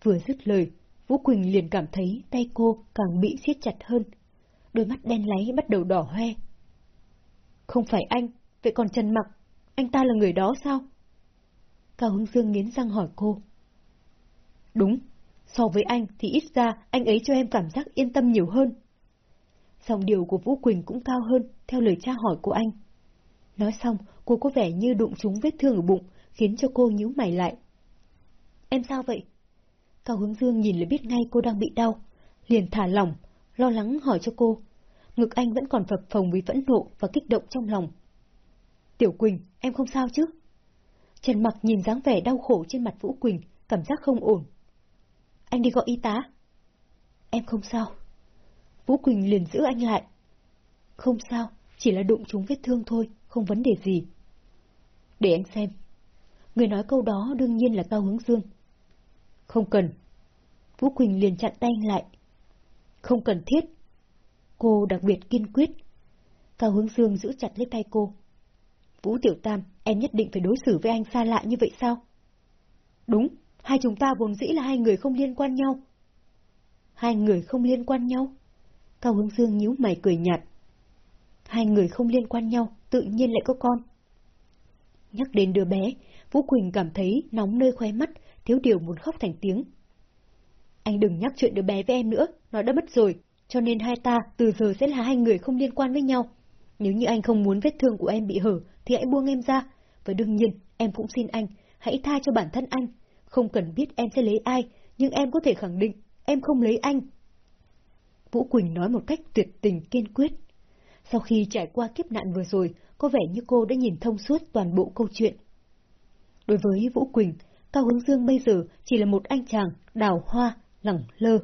Vừa dứt lời, Vũ Quỳnh liền cảm thấy tay cô càng bị siết chặt hơn. Đôi mắt đen láy bắt đầu đỏ hoe. Không phải anh, vậy còn Trần Mặc, anh ta là người đó sao? Cao Hưng Dương nghiến răng hỏi cô. Đúng, so với anh thì ít ra anh ấy cho em cảm giác yên tâm nhiều hơn. Dòng điều của Vũ Quỳnh cũng cao hơn, theo lời tra hỏi của anh. Nói xong, cô có vẻ như đụng trúng vết thương ở bụng, khiến cho cô nhíu mày lại. Em sao vậy? Cao Hướng Dương nhìn là biết ngay cô đang bị đau, liền thả lỏng, lo lắng hỏi cho cô. Ngực anh vẫn còn phập phồng vì phẫn nộ và kích động trong lòng. Tiểu Quỳnh, em không sao chứ? Trần Mặc nhìn dáng vẻ đau khổ trên mặt Vũ Quỳnh, cảm giác không ổn. Anh đi gọi y tá. Em không sao. Vũ Quỳnh liền giữ anh lại. Không sao, chỉ là đụng trúng vết thương thôi, không vấn đề gì. Để anh xem. Người nói câu đó đương nhiên là Cao Hướng Dương. Không cần. Vũ Quỳnh liền chặn tay anh lại. Không cần thiết. Cô đặc biệt kiên quyết. Cao Hướng Dương giữ chặt lấy tay cô. Vũ Tiểu Tam, em nhất định phải đối xử với anh xa lạ như vậy sao? Đúng, hai chúng ta vốn dĩ là hai người không liên quan nhau. Hai người không liên quan nhau? Cao Hướng Dương nhíu mày cười nhạt. Hai người không liên quan nhau, tự nhiên lại có con. Nhắc đến đứa bé, Vũ Quỳnh cảm thấy nóng nơi khóe mắt, thiếu điều muốn khóc thành tiếng. Anh đừng nhắc chuyện đứa bé với em nữa, nó đã mất rồi, cho nên hai ta từ giờ sẽ là hai người không liên quan với nhau. Nếu như anh không muốn vết thương của em bị hở, thì hãy buông em ra. Và đương nhiên, em cũng xin anh, hãy tha cho bản thân anh. Không cần biết em sẽ lấy ai, nhưng em có thể khẳng định, em không lấy anh. Vũ Quỳnh nói một cách tuyệt tình kiên quyết. Sau khi trải qua kiếp nạn vừa rồi, có vẻ như cô đã nhìn thông suốt toàn bộ câu chuyện. Đối với Vũ Quỳnh, Cao Hướng Dương bây giờ chỉ là một anh chàng đào hoa, lẳng lơ,